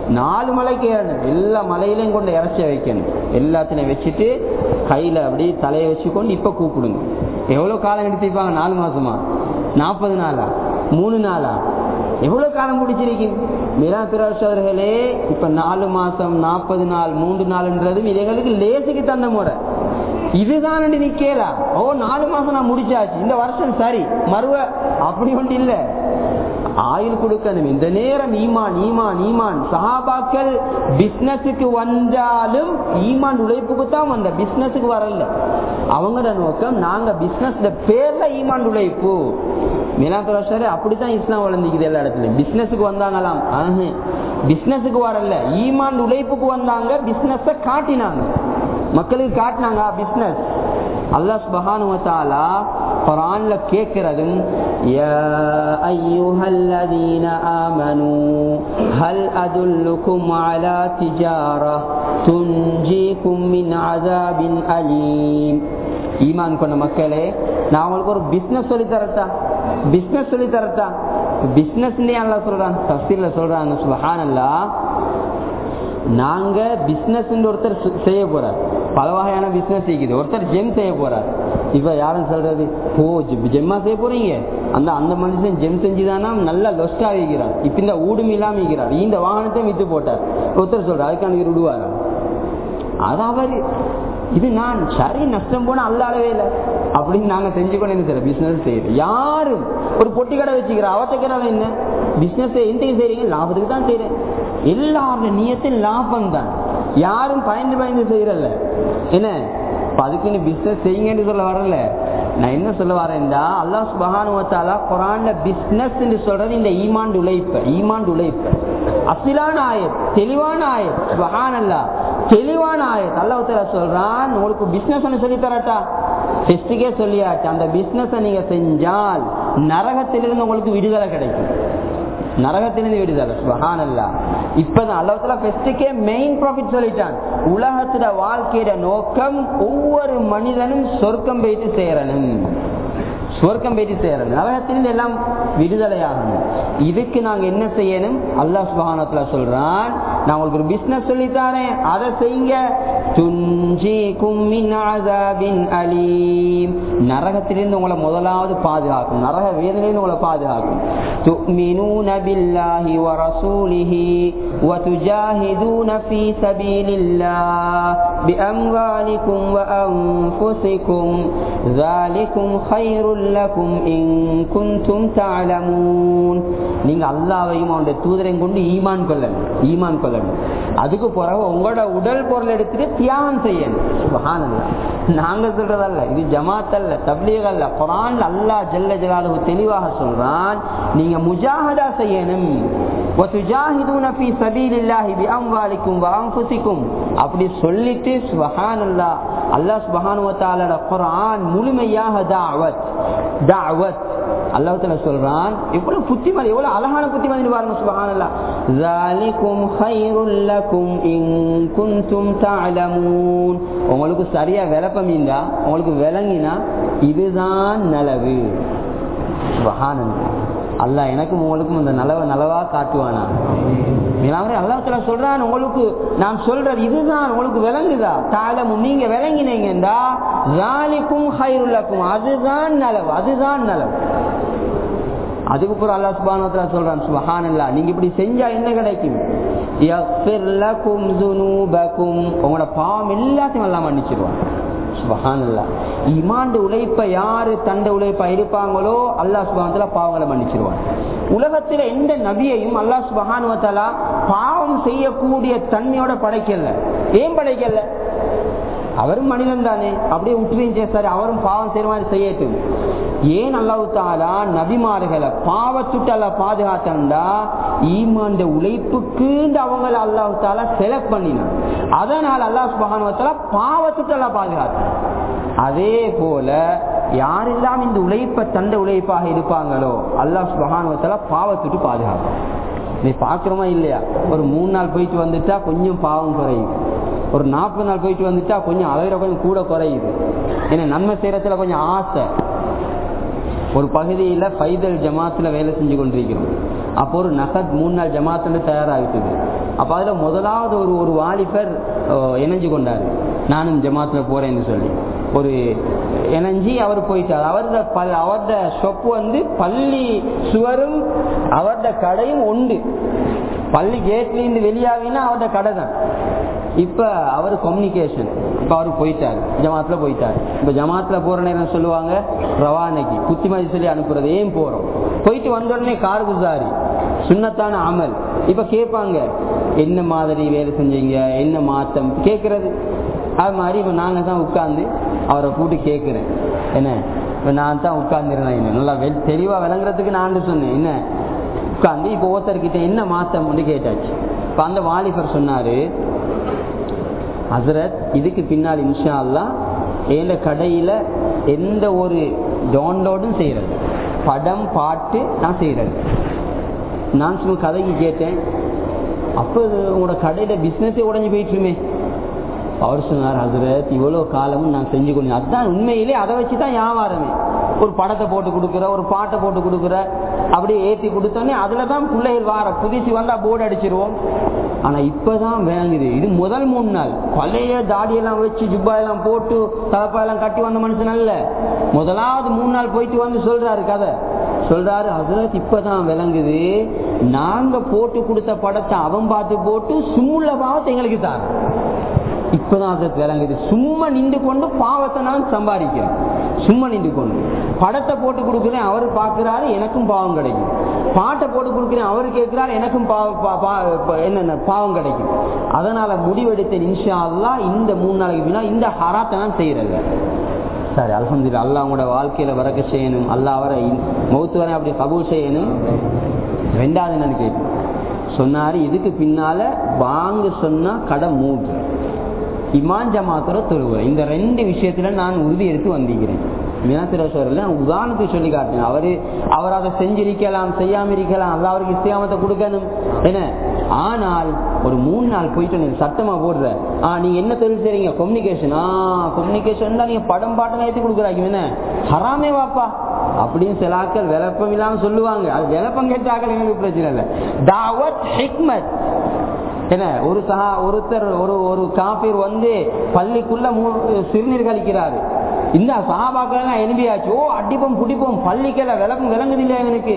நாலு மலைக்கு ஏறணும். எல்லா மலையிலையும் கொண்டு இறைச்சி வைக்கணும். எல்லாத்திலையும் வச்சுட்டு கையில அப்படியே தலையை வச்சுக்கொண்டு இப்ப கூப்பிடுங்க. எவ்வளவு காலம் எடுத்துப்பாங்க நாலு மாசமா? நாற்பது நாளா? மூணு நாளா? எவ்வளவு காலம் பிடிச்சிருக்கு மிராத்திரர்களே இப்ப நாலு மாசம் நாற்பது நாள் மூன்று நாள்ன்றதும் இதைகளுக்கு லேசுக்கு தந்த முறை. இதுதான் நிக்கலா ஓ நாலு மாசம் நான் முடிச்சாச்சு. இந்த வருஷம் சரி. மறுவ அப்படி ஒன்று இல்ல. ஆயுள் கொடுக்கணும். இந்த நேரம் ஈமான் ஈமான் ஈமான். சஹாபாக்கள் பிசினஸுக்கு வந்தாலும் ஈமான் உழைப்புக்கு தான் வந்த. பிசினஸுக்கு வரல. அவங்களோட நோக்கம் நாங்க பிசினஸ் பேர்ல ஈமான் உழைப்பு. மிலாத்துராஷாரு அப்படித்தான் இஸ்லாம் வளர்ந்துக்குது எல்லா இடத்துலயும். பிசினஸுக்கு வந்தாங்களாம். பிசினஸுக்கு வரல. ஈமான் உழைப்புக்கு வந்தாங்க. பிசினஸ காட்டினாங்க. மக்களுக்கு காட்டினாங்க பிசினஸ் அல்லாஹ் சுபஹானு குரான்ல கேட்கிறதும் கேக்குறதும் யா அய்யுஹல்லதீன ஆமனூ ஹல் அதுல்லுக்கும் அலா திஜாரா அலீம். ஈமான் கொண்ட மக்களே நான் உங்களுக்கு ஒரு பிசினஸ் சொல்லி தரட்டா? பிசினஸ் சொல்லி தரட்டா? பிசினஸ் அல்லாஹ் சொல்றான். தஃசீர்ல சொல்றாங்க அல்லா நாங்க பிசினஸ் ஒருத்தர் செய்ய போறார். பல வகையான பிசினஸ் இருக்குது ஒருத்தர் ஜெம் செய்ய போறார். இப்ப யாரும் சொல்றது? ஓ ஜெம்மா செய்ய போறீங்க? அந்த அந்த மனுஷன் ஜெம் செஞ்சுதானா? நல்லா லொஸ்டா இருக்கிறார். இப்ப இந்த ஊடும் இல்லாம இருக்கிறார். இந்த வாகனத்தை வித்து போட்டார். ஒருத்தர் சொல்றார் அதுக்கான இவர் விடுவாரா? அதாவது இது நான் சரி நஷ்டம் போன அல்ல அளவே இல்லை. அப்படின்னு நாங்க செஞ்சு கொண்டு என்ன பிசினஸ் செய்யறோம் யாரும் ஒரு பொட்டி கடை வச்சுக்கிற அவத்த என்ன? பிசினஸ் எந்த செய்யறீங்க லாபத்துக்கு தான் செய்யறேன் எல்லாருடைய நியத்தில் லாபம் தான். யாரும் பயந்து பயந்து செய்யறல்ல என்ன? இப்ப அதுக்கு நீ பிசினஸ் செய்யுங்கன்னு சொல்ல வரல. நான் என்ன சொல்ல வரேன்டா அல்லாஹ் சுபஹானுவத்தாலா குரான்ல பிசினஸ் என்று சொல்றது இந்த ஈமாண்டு உழைப்ப ஈமாண்டு உழைப்ப அசிலான ஆயத் தெளிவான ஆயத் சுபஹானல்லா. தெளிவான ஆயத். அல்லாஹ் சொல்றான் உங்களுக்கு பிசினஸ் சொல்லி தரட்டா. டெஸ்டுக்கே சொல்லியாச்சு அந்த பிசினஸ் நீங்க செஞ்சால் நரகத்திலிருந்து உங்களுக்கு விடுதலை கிடைக்கும். நரகத்திலிருந்து விடுதலை. சுபஹானல்லா இப்பதான் அல்லவத்துல பெஸ்டுக்கே மெயின் ப்ராஃபிட் சொல்லிட்டான். உலகத்துல வாழ்க்கையிட நோக்கம் ஒவ்வொரு மனிதனும் சொர்க்கம் போயிட்டு சேரணும். சொர்க்கம் போயிட்டு சேரணும் நரகத்திலிருந்து எல்லாம் விடுதலையாகணும் இதுக்கு நாங்க என்ன செய்யணும் அல்லாஹ் சுபஹானத்துல சொல்றான் நான் உங்களுக்கு ஒரு பிசினஸ் சொல்லித்தானே அதை செய்யுங்க துஞ்சிக்கும் மின் அஸாபின் அலீம் நரகத்திலிருந்து உங்களை முதலாவது பாதுகாக்கும் நரக வேதனையிலிருந்து உங்களை பாதுகாக்கும் تؤمنون بالله ورسوله وتجاهدون في سبيل الله بأموالكم وأنفسكم ذلكم خير لكم ரசூலகும் குந்தும் தாழமூன் நீங்க அல்லாவையும் அவனுடைய தூதரையும் கொண்டு ஈமான் கொள்ளணும். ஈமான் கொள்ளணும். அதுக்கு பிறகு உங்களோட உடல் பொருள் எடுத்துட்டு தியாகம் செய்யணும். நாங்க சொல்றதல்ல. இது ஜமாத் அல்ல தப்லீக் அல்ல குரான் அல்லா ஜல்ல ஜலாலு தெளிவாக சொல்றான் நீங்க முஜாஹதா செய்யணும். அப்படி சொல்லிட்டு சுபஹான் அல்லா அல்லா குரான் முழுமையாக தாவத் தாவத் உங்களுக்கு சரியா விளப்பம் உங்களுக்கு விளங்கினா இதுதான் நலவு. சுபஹானல்லா. எனக்கும் உங்களுக்கும் இந்த நலவை நலவா காட்டுவானா? அல்லாத்துல சொல்றான் உங்களுக்கு நான் சொல்றது இதுதான் உங்களுக்கு விளங்குதா? தாளமும் நீங்க விளங்கினீங்கடா ஜாலிக்கும் ஹைருல்லக்கும் அதுதான் நலவு அதுதான் நலவு. அதுக்கப்புறம் அல்லாஹ் அல்லா சொல்றான் சுபஹான் அல்லா நீங்க இப்படி செஞ்சா என்ன கிடைக்கும்? உங்களோட பாவம் எல்லாத்தையும் எல்லாம் மன்னிச்சிருவான். சுபஹான் அல்லா உழைப்ப யாரு தண்டை உழைப்பா இருப்பாங்களோ அல்லா சுபானத்துல பாவங்களை மன்னிச்சிருவான். உலகத்துல எந்த நபியையும் அல்லா சுபஹானுவத்தாலா பாவம் செய்யக்கூடிய தன்மையோட படைக்கல. ஏன் படைக்கல? அவரும் மனிதன் தானே. அப்படியே உற்றுமையும் செய்ய அவரும் பாவம் செய்யற மாதிரி செய்யட்டும். ஏன் அல்லாஹு தாலா நபிமார்களை பாவத்துட்டு அல்ல பாதுகாத்தா ஈமாண்ட உழைப்புக்கு அவங்கள அல்லாஹு தாலா செலக்ட் பண்ணினான். அதனால் அல்லாஹ் சுபகானுவத்தால பாவத்துட்டு அல்ல பாதுகாத்தான். அதே போல யாரெல்லாம் இந்த உழைப்பை தந்த உழைப்பாக இருப்பாங்களோ அல்லாஹ் சுபகானுவத்தால பாவத்துட்டு பாதுகாப்பான். நீ பாக்குறோமா இல்லையா? ஒரு மூணு நாள் போயிட்டு வந்துட்டா கொஞ்சம் பாவம் குறையும். ஒரு நாற்பது நாள் போயிட்டு வந்துட்டா கொஞ்சம் அளவிற கொஞ்சம் கூட குறையுது. ஏன்னா நன்மை செய்யறதுல கொஞ்சம் ஆசை. ஒரு பகுதியில் பைதல் ஜமாத்துல வேலை செஞ்சு கொண்டிருக்கிறோம். அப்போ ஒரு நகத் மூணு நாள் ஜமாத்துல தயாராகிட்டது. அப்போ அதில் முதலாவது ஒரு ஒரு வாலிபர் இணைஞ்சு கொண்டார். நானும் ஜமாத்தில் போறேன்னு சொல்லி. ஒரு இணைஞ்சி அவர் போயிட்டார். அவரோட பல் அவரோட ஷொப்பு வந்து பள்ளி சுவரும் அவரது கடையும் உண்டு. பள்ளி கேட்லேருந்து வெளியாகினா அவரது கடை தான். இப்ப அவர் கம்யூனிகேஷன் இப்ப அவரு போயிட்டாரு. ஜமாத்துல போயிட்டாரு. இப்ப ஜமாத்துல போற நேரம் சொல்லுவாங்க ரவானைக்கு குத்திமதி சொல்லி அனுப்புறது ஏன் போறோம்? போயிட்டு வந்த உடனே கார் குசாரி சுண்ணத்தான அமல். இப்ப கேட்பாங்க என்ன மாதிரி வேலை செஞ்சீங்க? என்ன மாத்தம் கேட்கறது. அது மாதிரி இப்ப நாங்க தான் உட்கார்ந்து அவரை கூட்டி கேட்கிறேன். என்ன? இப்ப நான் தான் உட்கார்ந்துருந்தேன். நல்லா தெளிவா விளங்குறதுக்கு நான் சொன்னேன். என்ன? உட்கார்ந்து இப்ப ஒருத்தர்கிட்ட என்ன மாத்தம் கேட்டாச்சு. இப்ப அந்த வாலிபர் சொன்னாரு ஹசரத் இதுக்கு பின்னால் இன்ஷா அல்லா எந்த கடையில் எந்த ஒரு டவுன்லோடும் செய்கிறது படம் பாட்டு நான் செய்கிறது நான் சும்மா கதைக்கு கேட்டேன். அப்போ உங்களோட கடையில் பிஸ்னஸே உடஞ்சி போயிட்டுருமே. அவர் சொன்னார் ஹசரத் இவ்வளோ காலமும் நான் செஞ்சு கொண்டு அதுதான் உண்மையிலே அதை வச்சு தான் வியாபாரமே. ஒரு படத்தை போட்டு கொடுக்குற ஒரு பாட்டை போட்டு கொடுக்குற அப்படியே ஏற்றி கொடுத்தோன்னே அதில் தான் பிள்ளைகள் வார புதுசு வந்தால் போர்டு அடிச்சிருவோம். ஆனால் இப்போதான் வேங்குது இது முதல் மூணு நாள். பழைய தாடியெல்லாம் வச்சு ஜுப்பாயெல்லாம் போட்டு தலப்பாயெல்லாம் கட்டி வந்த மனுஷன் அல்ல. முதலாவது மூணு நாள் போயிட்டு வந்து சொல்றாரு கதை. சொல்றாரு ஹசரத் இப்பதான் விளங்குது. நாங்க போட்டு கொடுத்த படத்தை அவன் பார்த்து போட்டு சும்முள்ள பாவத்தை எங்களுக்கு தான் இப்பதான் அது விளங்குது சும்மா நின்று கொண்டு பாவத்தை நான் சம்பாதிக்கிறேன். சும்மா நின்று கொண்டு. படத்தை போட்டு கொடுக்குறேன் அவர் பார்க்கிறாரு எனக்கும் பாவம் கிடைக்கும். பாட்டை போட்டு கொடுக்குறேன் அவர் கேட்கிறாரு எனக்கும் என்னென்ன பாவம் கிடைக்கும். அதனால முடிவெடுத்த இன்ஷா அல்லா இந்த மூணு நாளைக்கு பின்னா இந்த ஹராத்தை நான் செய்யறது சரி அலமதுல்லா அல்லா அவங்களோட வாழ்க்கையில வரக்க செய்யணும். அல்லா அவரை மௌத்து வரை அப்படி கபூல் செய்யணும். ரெண்டாவது என்னன்னு கேட்கும் சொன்னாரு இதுக்கு பின்னால வாங்க சொன்னா கடை மூன்று. இமான் ஜமாத்தோட தொழுவை. இந்த ரெண்டு விஷயத்துல நான் உறுதி எடுத்து வந்திருக்கிறேன். மீனாத்திரேஸ்வரில் உதாரணத்துக்கு சொல்லி காட்டினேன் அவரு அவர் அதை செஞ்சிருக்கலாம் செய்யாம இருக்கலாம் அல்ல அவருக்கு இஸ்தியாமத்தை கொடுக்கணும். என்ன? ஆனால் ஒரு மூணு நாள் போயிட்டு நீங்க சத்தமா போடுற. ஆ நீங்க என்ன தொழில் செய்றீங்க? கம்யூனிகேஷன் ஆ கம்யூனிகேஷன் தான் நீங்க படம் பாட்டம் ஏற்றி கொடுக்குறாங்க. என்ன? ஹராமே வாப்பா அப்படின்னு சில ஆக்கள் விளப்பம் இல்லாம சொல்லுவாங்க. அது விளப்பம் கேட்ட ஆக்கள் எங்களுக்கு பிரச்சனை இல்லை. தாவத் ஹிக்மத். என்ன ஒரு சகா ஒருத்தர் ஒரு ஒரு காப்பீர் வந்து பள்ளிக்குள்ள சிறுநீர் கழிக்கிறாரு. இந்த சகாபாக்கள் எலும்பியாச்சு ஓ அடிப்போம் பிடிப்போம் பள்ளிக்கெல்லாம் விளக்கம் விளங்குது இல்லையா எனக்கு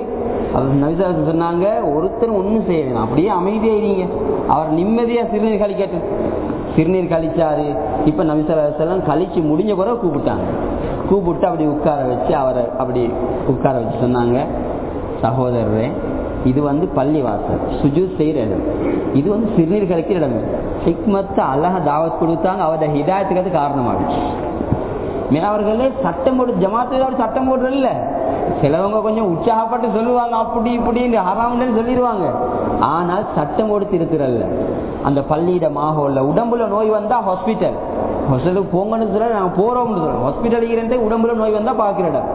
அது சொன்னாங்க ஒருத்தர் ஒன்றும் செய்ய வேணாம் அப்படியே அமைதியாயிருங்க அவர் நிம்மதியா சிறுநீர் கழிக்கட்டு சிறுநீர் கழிச்சாரு. இப்ப நபிசல்லாம் கழிச்சு முடிஞ்ச பிறகு கூப்பிட்டாங்க. கூப்பிட்டு அப்படி உட்கார வச்சு அவரை அப்படி உட்கார வச்சு சொன்னாங்க சகோதரரே இது வந்து பள்ளி வாசல் சுஜு செய்யற இடம். இது வந்து சிறுநீர் இடம். ஹிக்மத்தை அழகா தாவத் கொடுத்தாங்க. அவரோட ஹிதாயத்துக்கு காரணமாகும் மேல மேவர்களே சட்டம் போட்டு ஜமாத்துல அவர் சட்டம் போடுறதில்ல. சிலவங்க கொஞ்சம் உற்சாகப்பட்டு சொல்லுவாங்க அப்படி இப்படி இந்த ஹராம்னு சொல்லிடுவாங்க. ஆனால் சட்டம் கொடுத்து இருக்கிறல்ல அந்த பள்ளியிட உள்ள உடம்புல நோய் வந்தா ஹாஸ்பிட்டல் ஹாஸ்பிட்டலுக்கு போங்கன்னு சொல்ல நாங்கள் போறோம்னு சொல்றோம். ஹாஸ்பிட்டல் இருந்தே உடம்புல நோய் வந்தா பாக்குற இடம்.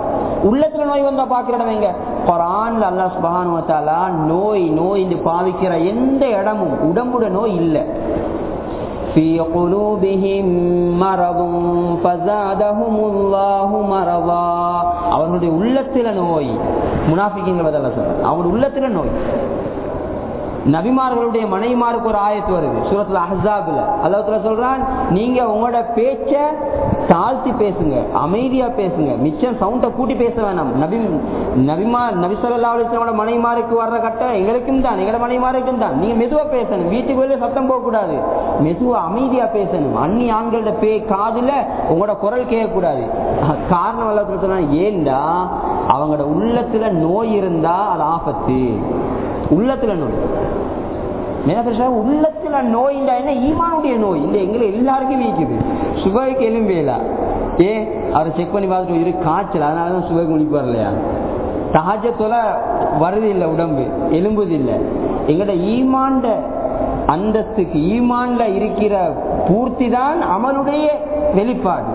உள்ளத்துல நோய் வந்தா பாக்குற இடம் எங்க? குரான்ல அல்லா சுபஹானுவத்தாலா நோய் நோய் பாவிக்கிற எந்த இடமும் உடம்புட நோய் இல்லை في قلوبهم مرض فزادهم الله مرضا அவர்களுடைய உள்ளத்தில நோய் முனாஃபிக்குங்கள் பதில் சொல்ற அவங்களுடைய உள்ளத்தில நோய் நபிமார்களுடைய மனைவிமாருக்கு ஒரு ஆயத்து வருது. சூரத்துல அஹாபில் அல்லாத்துல சொல்றான் நீங்க உங்களோட பேச்ச தாழ்த்தி பேசுங்க அமைதியா பேசுங்க. மிச்சம் சவுண்ட கூட்டி பேச வேணாம். நபி நபிமா நபி அலிஸ்லாமோட மனைவிமாருக்கு வர்ற கட்ட எங்களுக்கும் தான் எங்களோட மனைவிமாருக்கும் தான். நீங்க மெதுவா பேசணும். வீட்டுக்கு வெளியே சத்தம் போகக்கூடாது மெதுவா அமைதியா பேசணும். அன்னி ஆண்களோட பே காதுல உங்களோட குரல் கேட்கக்கூடாது. காரணம் அல்லாத்துல சொல்றான் ஏண்டா? அவங்களோட உள்ளத்துல நோய் இருந்தா அது ஆபத்து. உள்ளத்துல நோய். மேலபிரஷா உள்ளத்துல நோய்ண்டா என்ன? ஈமானுடைய நோய். இந்த எங்களை எல்லாருக்கும் வீக்குது. சுகைக்கு எலும்பேலா ஏ அவரை செக் பண்ணி பார்த்துட்டு இரு காய்ச்சல். அதனால தான் சுபைக்கு வரலையா? சகஜத்தோல வருது இல்லை உடம்பு. எலும்புது இல்லை. எங்கட ஈமாண்ட அந்தஸ்துக்கு ஈமான்ல இருக்கிற பூர்த்தி தான் அவனுடைய வெளிப்பாடு.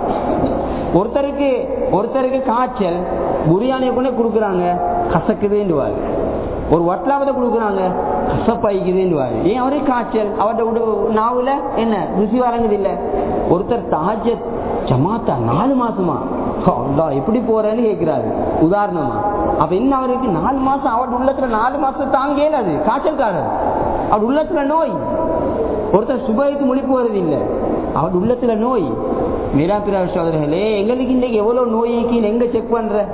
ஒருத்தருக்கு ஒருத்தருக்கு காய்ச்சல் புரியாணியை கொண்டே கொடுக்குறாங்க. கசக்குதுன்னுவாங்க. ஒரு வட்டலாபத்தை கொடுக்குறாங்க. கசப்பாய்க்குதுன்னு ஏன் அவரே காய்ச்சல்? அவரோட நாவுல என்ன? ருசி வழங்குது இல்லை ஒருத்தர் தாஜ ஜமாத்தா நாலு மாசமா? எப்படி போறேன்னு கேட்கிறாரு உதாரணமா. அப்ப என்ன அவருக்கு? நாலு மாசம் அவர் உள்ளத்துல நாலு மாசம் தாங்க அது. காய்ச்சல்காரர். அவர் உள்ளத்துல நோய். ஒருத்தர் சுபைக்கு முழிப்பு வருது இல்லை அவர் உள்ளத்துல நோய். மீராபிரா சோதரர்களே எங்களுக்கு இன்னைக்கு எவ்வளவு நோய்க்கு எங்க செக் பண்ற?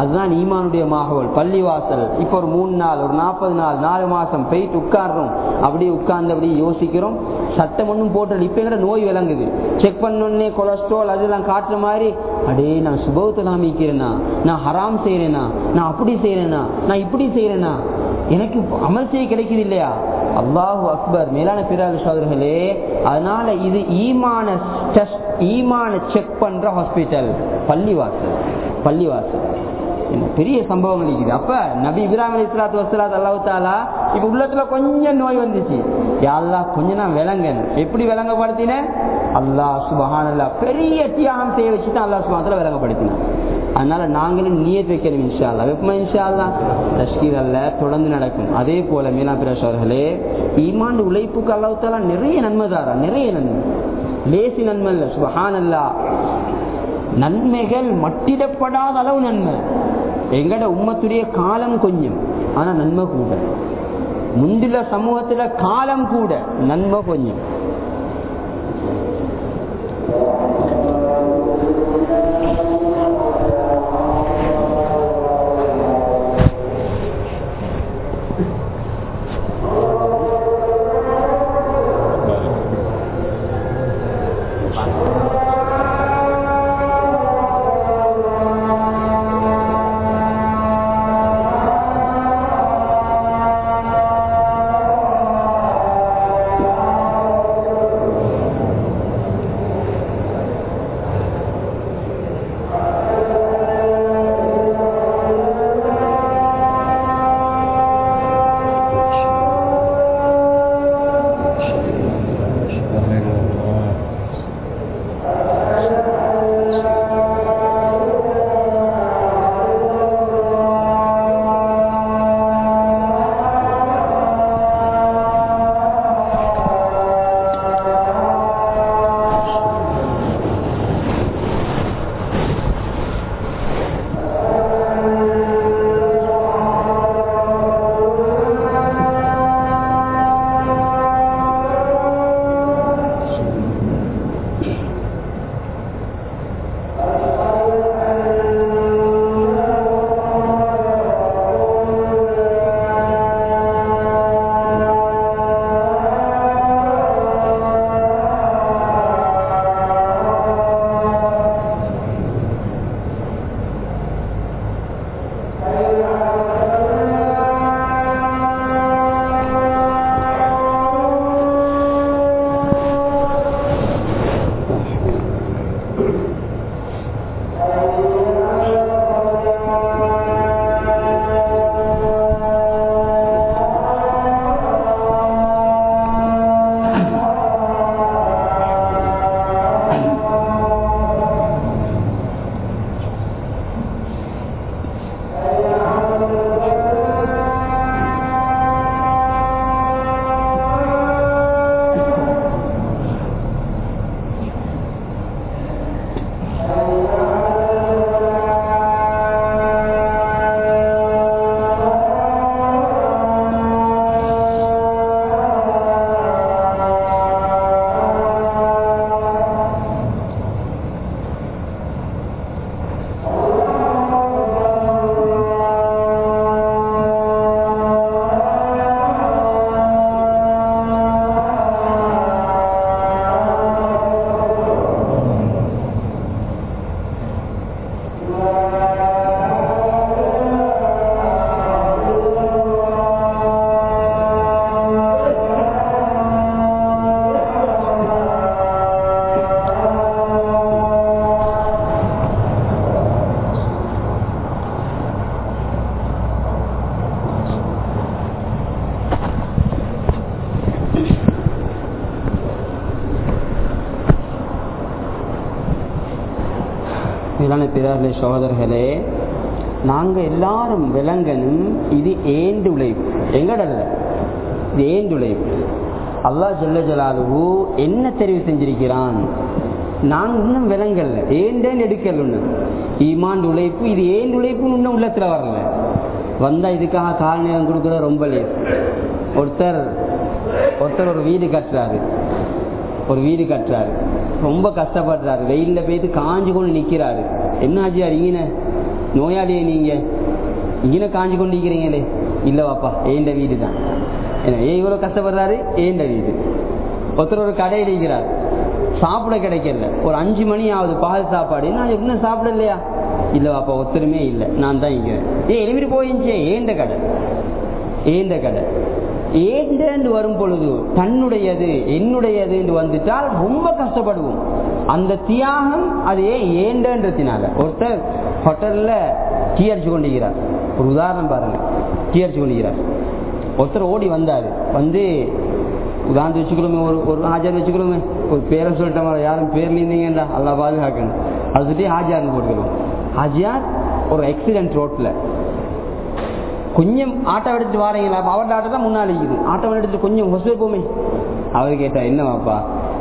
அதுதான் ஈமானுடைய மாகவல் பள்ளிவாசல். இப்போ ஒரு மூணு நாள் ஒரு நாற்பது நாள் நாலு மாசம் போயிட்டு உட்கார்றோம். அப்படியே உட்கார்ந்து அப்படியே யோசிக்கிறோம். சட்டம் ஒன்றும் போட்டு இப்போ எங்கட நோய் விளங்குது? செக் பண்ணோன்னே கொலஸ்ட்ரால் அதெல்லாம் காட்டுற மாதிரி அடே நான் சுபவத்தை அமைக்கிறேனா நான் ஹராம் செய்யறேனா நான் அப்படி செய்யறேனா நான் இப்படி செய்யறேனா எனக்கு அமல் செய்ய கிடைக்குது இல்லையா? அல்லாஹு அக்பர் மேலான பிறால் சோதர்களே அதனால இது ஈமான டெஸ்ட் ஈமான செக் பண்ற ஹாஸ்பிட்டல் பள்ளிவாசல் பள்ளிவாசல். என்ன பெரிய சம்பவம் இருக்குது. அப்ப நபி இப்ராஹிம் அலி இஸ்லாத்து வசலாத் அல்லாஹு தாலா இப்ப உள்ளத்துல கொஞ்சம் நோய் வந்துச்சு. யாழ்லா கொஞ்சம் நான் விளங்கன் எப்படி விளங்கப்படுத்தினேன் அல்லாஹ் சுபஹான் அல்லா பெரிய தியாகம் செய்ய வச்சு தான் அல்லாஹ் சுபஹானத்துல விளங்கப்படுத்தினான். அதனால நாங்களும் நியத் வைக்கணும் இன்ஷா அல்லா வெப்பமா இன்ஷா அல்லா தஷ்கீர் அல்ல தொடர்ந்து நடக்கும். அதே போல மீனா பிரேஷ் அவர்களே ஈமாண்டு உழைப்புக்கு அல்லாவுத்தாலா நிறைய நன்மை தாரா நிறைய நன்மை. லேசி நன்மை இல்லை சுபஹான் அல்லா நன்மைகள் மட்டிடப்படாத அளவு நன்மை. எங்கட உம்மத்துடைய காலம் கொஞ்சம் ஆனா நன்மை கூட. முந்தில சமூகத்துல காலம் கூட நன்மை கொஞ்சம். சகோதரர்களே நாங்கள் எல்லாரும் விலங்கனும் இது ஏண்டு உழைப்பு. எங்கடல்ல? இது ஏந்து உழைப்பு. அல்லாஹ் சொல்ல சொல்லாதவு என்ன தெரிவு செஞ்சிருக்கிறான்? நான் இன்னும் விலங்கல்ல. ஏண்டேன்னு எடுக்கல ஒன்று ஈமான் உழைப்பு இது ஏண்டு உழைப்புன்னு இன்னும் உள்ளத்துல வரல. வந்தால் இதுக்காக கால நேரம் கொடுக்குற ரொம்ப லேட். ஒருத்தர் ஒருத்தர் ஒரு வீடு கட்டுறாரு. ஒரு வீடு கட்டுறாரு. ரொம்ப கஷ்டப்படுறாரு. வெயில்ல போயிட்டு காஞ்சு கொண்டு நிற்கிறாரு என்ன ஆச்சியார் இங்கன? நோயாளியே நீங்க. இங்கன காஞ்சு கொண்டு இருக்கிறீங்களே இல்லை வாப்பா ஏண்ட வீடு தான். ஏன் இவ்வளவு கஷ்டப்படுறாரு? ஏண்ட வீடு. ஒருத்தர் ஒரு கடையில் இருக்கிறார். சாப்பிட கிடைக்கல. ஒரு அஞ்சு மணி ஆகுது பால் சாப்பாடு. நான் இன்னும் சாப்பிட இல்லையா இல்லை வாப்பா ஒருத்தருமே இல்லை. நான் தான் இங்க. ஏன் எழுமிட்டு போயிருந்துச்சே ஏண்ட கடை? ஏந்த கடை? ஏண்டேண்டு வரும் பொழுது தன்னுடையது என்னுடையது என்று வந்துட்டால் ரொம்ப கஷ்டப்படுவோம். அந்த தியாகம் அது ஏன் ஏண்டன்றதுனால. ஒருத்தர் ஹோட்டல்ல டீ அடிச்சு கொண்டிருக்கிறார். ஒரு உதாரணம் பாருங்க. டீ அடிச்சு கொண்டிருக்கிறார். ஒருத்தர் ஓடி வந்தாரு. வந்து உதாரணத்து வச்சுக்கிறோமே ஒரு ஒரு ஆஜார் வச்சுக்கிறோமே. ஒரு பேரை சொல்லிட்டோம் யாரும் பேர்ல இருந்தீங்கடா அல்லா பாதுகாக்கணும். அது சுற்றி ஹாஜியார்னு போட்டுக்கிறோம் ஹாஜியார் ஒரு ஆக்சிடென்ட் ரோட்ல கொஞ்சம் ஆட்டோ எடுத்துட்டு வாரீங்களா? அவரோட ஆட்டோ தான் முன்னாடி இருக்குது. ஆட்டோ எடுத்துட்டு கொஞ்சம் ஹொஸ்டல் போமே. அவர் கேட்டா என்னவாப்பா?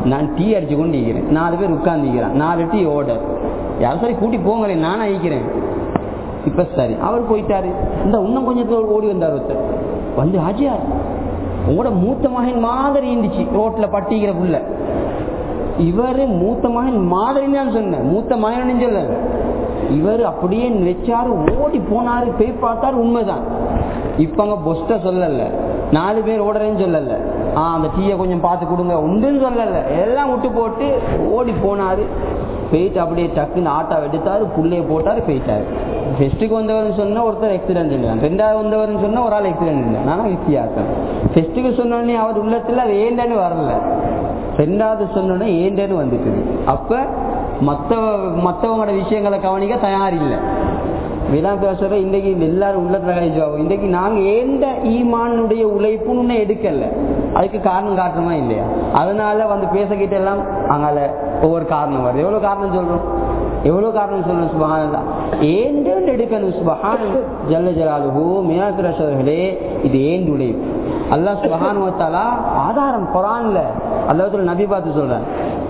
நான் டீ அடிச்சு கொண்டு இருக்கிறேன் நாலு பேர் உட்கார்ந்துக்கிறேன் நாலு டீ ஓர்டர் யாரும் சரி கூட்டி போங்களேன் நானும் அழிக்கிறேன். இப்ப சரி அவர் போயிட்டாரு. இந்த இன்னும் கொஞ்சம் ஓடி வந்தார் ஒருத்தர். வந்து ஆஜியார் உங்களோட மூத்த மகன் மாதிரி இருந்துச்சு ரோட்ல பட்டிக்கிற புள்ள. இவரு மூத்த மகன் மாதிரின்னு தான் சொன்னேன். மூத்த மகன் சொல்ல இவர் அப்படியே நினைச்சாரு ஓடி போனாரு போய் பார்த்தாரு உண்மைதான். இப்ப அங்க பொஸ்ட சொல்லல. நாலு பேர் ஓடுறேன்னு சொல்லல. அந்த டீயை கொஞ்சம் பார்த்து கொடுங்க. உண்டுன்னு சொல்லல. எல்லாம் விட்டு போட்டு ஓடி போனாரு. போயிட்டு அப்படியே டக்குன்னு ஆட்டோ எடுத்தாரு. புள்ளைய போட்டாரு போயிட்டாரு. ஃபெஸ்ட்டுக்கு வந்தவர்னு சொன்னா ஒருத்தர் ஆக்சிடென்ட் இல்லை. ரெண்டாவது வந்தவர்னு சொன்னா ஒரு ஆள் ஆக்சிடென்ட் இல்லை. நானும் வித்தியாசம். ஃபெஸ்ட்டுக்கு சொன்னோடனே அவர் உள்ளத்துல அது ஏண்டன்னு வரல. ரெண்டாவது சொன்னோடனே ஏண்டன்னு வந்துட்டுது அப்ப மற்றவ மற்றவங்களோட விஷயங்களை கவனிக்க தயார் இல்லை விழா பேசுற இன்னைக்கு எல்லாரும் உள்ளத்துல கழிச்சுவாங்க இன்னைக்கு நாங்க எந்த ஈமானுடைய உழைப்புன்னு எடுக்கல. அதுக்கு காரணம் காரணமா இல்லையா? அதனால வந்து பேசக்கிட்ட எல்லாம் அங்கால ஒவ்வொரு காரணம் வருது. எவ்வளவு காரணம் சொல்றோம்? எவ்வளவு காரணம் சொல்லணும் சுபஹானல்லா. ஏண்டு எடுக்கணும்? சுபஹான் ஜல்ல ஜலாலுஹு மியாத்திரசர்களே இது ஏண்டு உழைப்பு. அல்லாஹ் சுபஹானுவத்தாலா ஆதாரம் குரான்ல அல்லாஹ் நபி பார்த்து சொல்றேன்.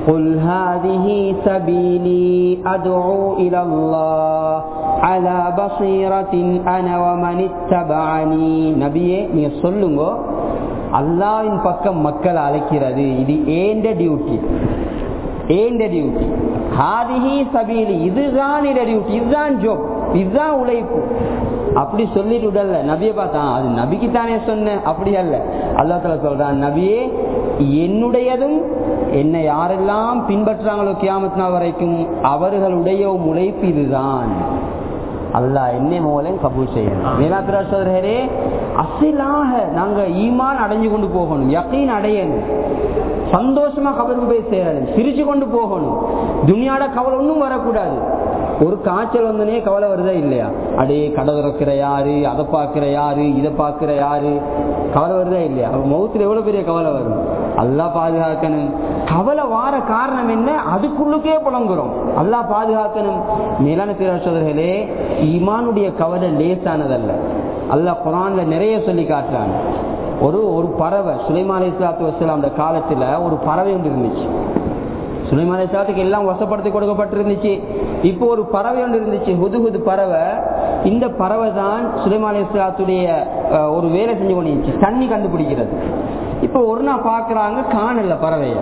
قل هذه سبيلي أدعو إلى الله على بصيرة أنا ومن اتبعني நபியே நீங்க சொல்லுங்க அல்லாவின் பக்கம் மக்கள் அழைக்கிறது இது ஏண்ட டியூட்டி ஏண்ட டியூட்டி ஹாதிஹி சபீலி இதுதான் இட டியூட்டி இதுதான் ஜோப் இதுதான் உழைப்பு. அப்படி சொல்லிட்டு விடல. நபியை பார்த்தான் அது நபிக்கு தானே சொன்ன. அப்படி அல்ல. அல்லாத்துல சொல்றான் நபியே என்னுடையதும் என்னை யாரெல்லாம் பின்பற்றாங்களோ கியாமத்னா வரைக்கும் அவர்களுடைய உழைப்பு இதுதான். அல்லாஹ் என்னை மூலம் கபூல் செய்யணும். மேலாத்திரா சோதரே அசிலாக நாங்க ஈமான் அடைஞ்சு கொண்டு போகணும். யக்கீன் அடையணும். சந்தோஷமா கபருக்கு போய் சேரணும். சிரிச்சு கொண்டு போகணும். துணியாட கவலை ஒன்றும் வரக்கூடாது. ஒரு காய்ச்சல் வந்தனே கவலை வருதா இல்லையா? அடே கடை திறக்கிற யாரு? அதை பார்க்கிற யாரு? இதை பார்க்கிற யாரு? கவலை வருதா இல்லையா? மௌத்துல எவ்வளவு பெரிய கவலை வரும்? அல்லா பாதுகாக்கணும். கவலை வார காரணம் என்ன? அதுக்குள்ளுக்கே புலங்குறோம் அல்லா பாதுகாக்கணும். மேலான பேரசோதர்களே ஈமானுடைய கவலை லேசானதல்ல. அல்லா குரான்ல நிறைய சொல்லி காட்டுறாங்க. ஒரு ஒரு பறவை சுலைமான் இஸ்லாத்து வசலாம் அந்த காலத்துல ஒரு பறவை ஒன்று இருந்துச்சு. சுலைமான் சாத்துக்கு இஸ்லாத்துக்கு எல்லாம் வசப்படுத்தி கொடுக்கப்பட்டிருந்துச்சு. இப்போ ஒரு பறவை ஒன்று இருந்துச்சு ஹுது ஹுது பறவை. இந்த பறவை தான் சுலைமான் இஸ்லாத்துடைய ஒரு வேலை செஞ்சு கொண்டு தண்ணி கண்டுபிடிக்கிறது. இப்போ ஒரு நாள் பாக்குறாங்க காணல பறவைய.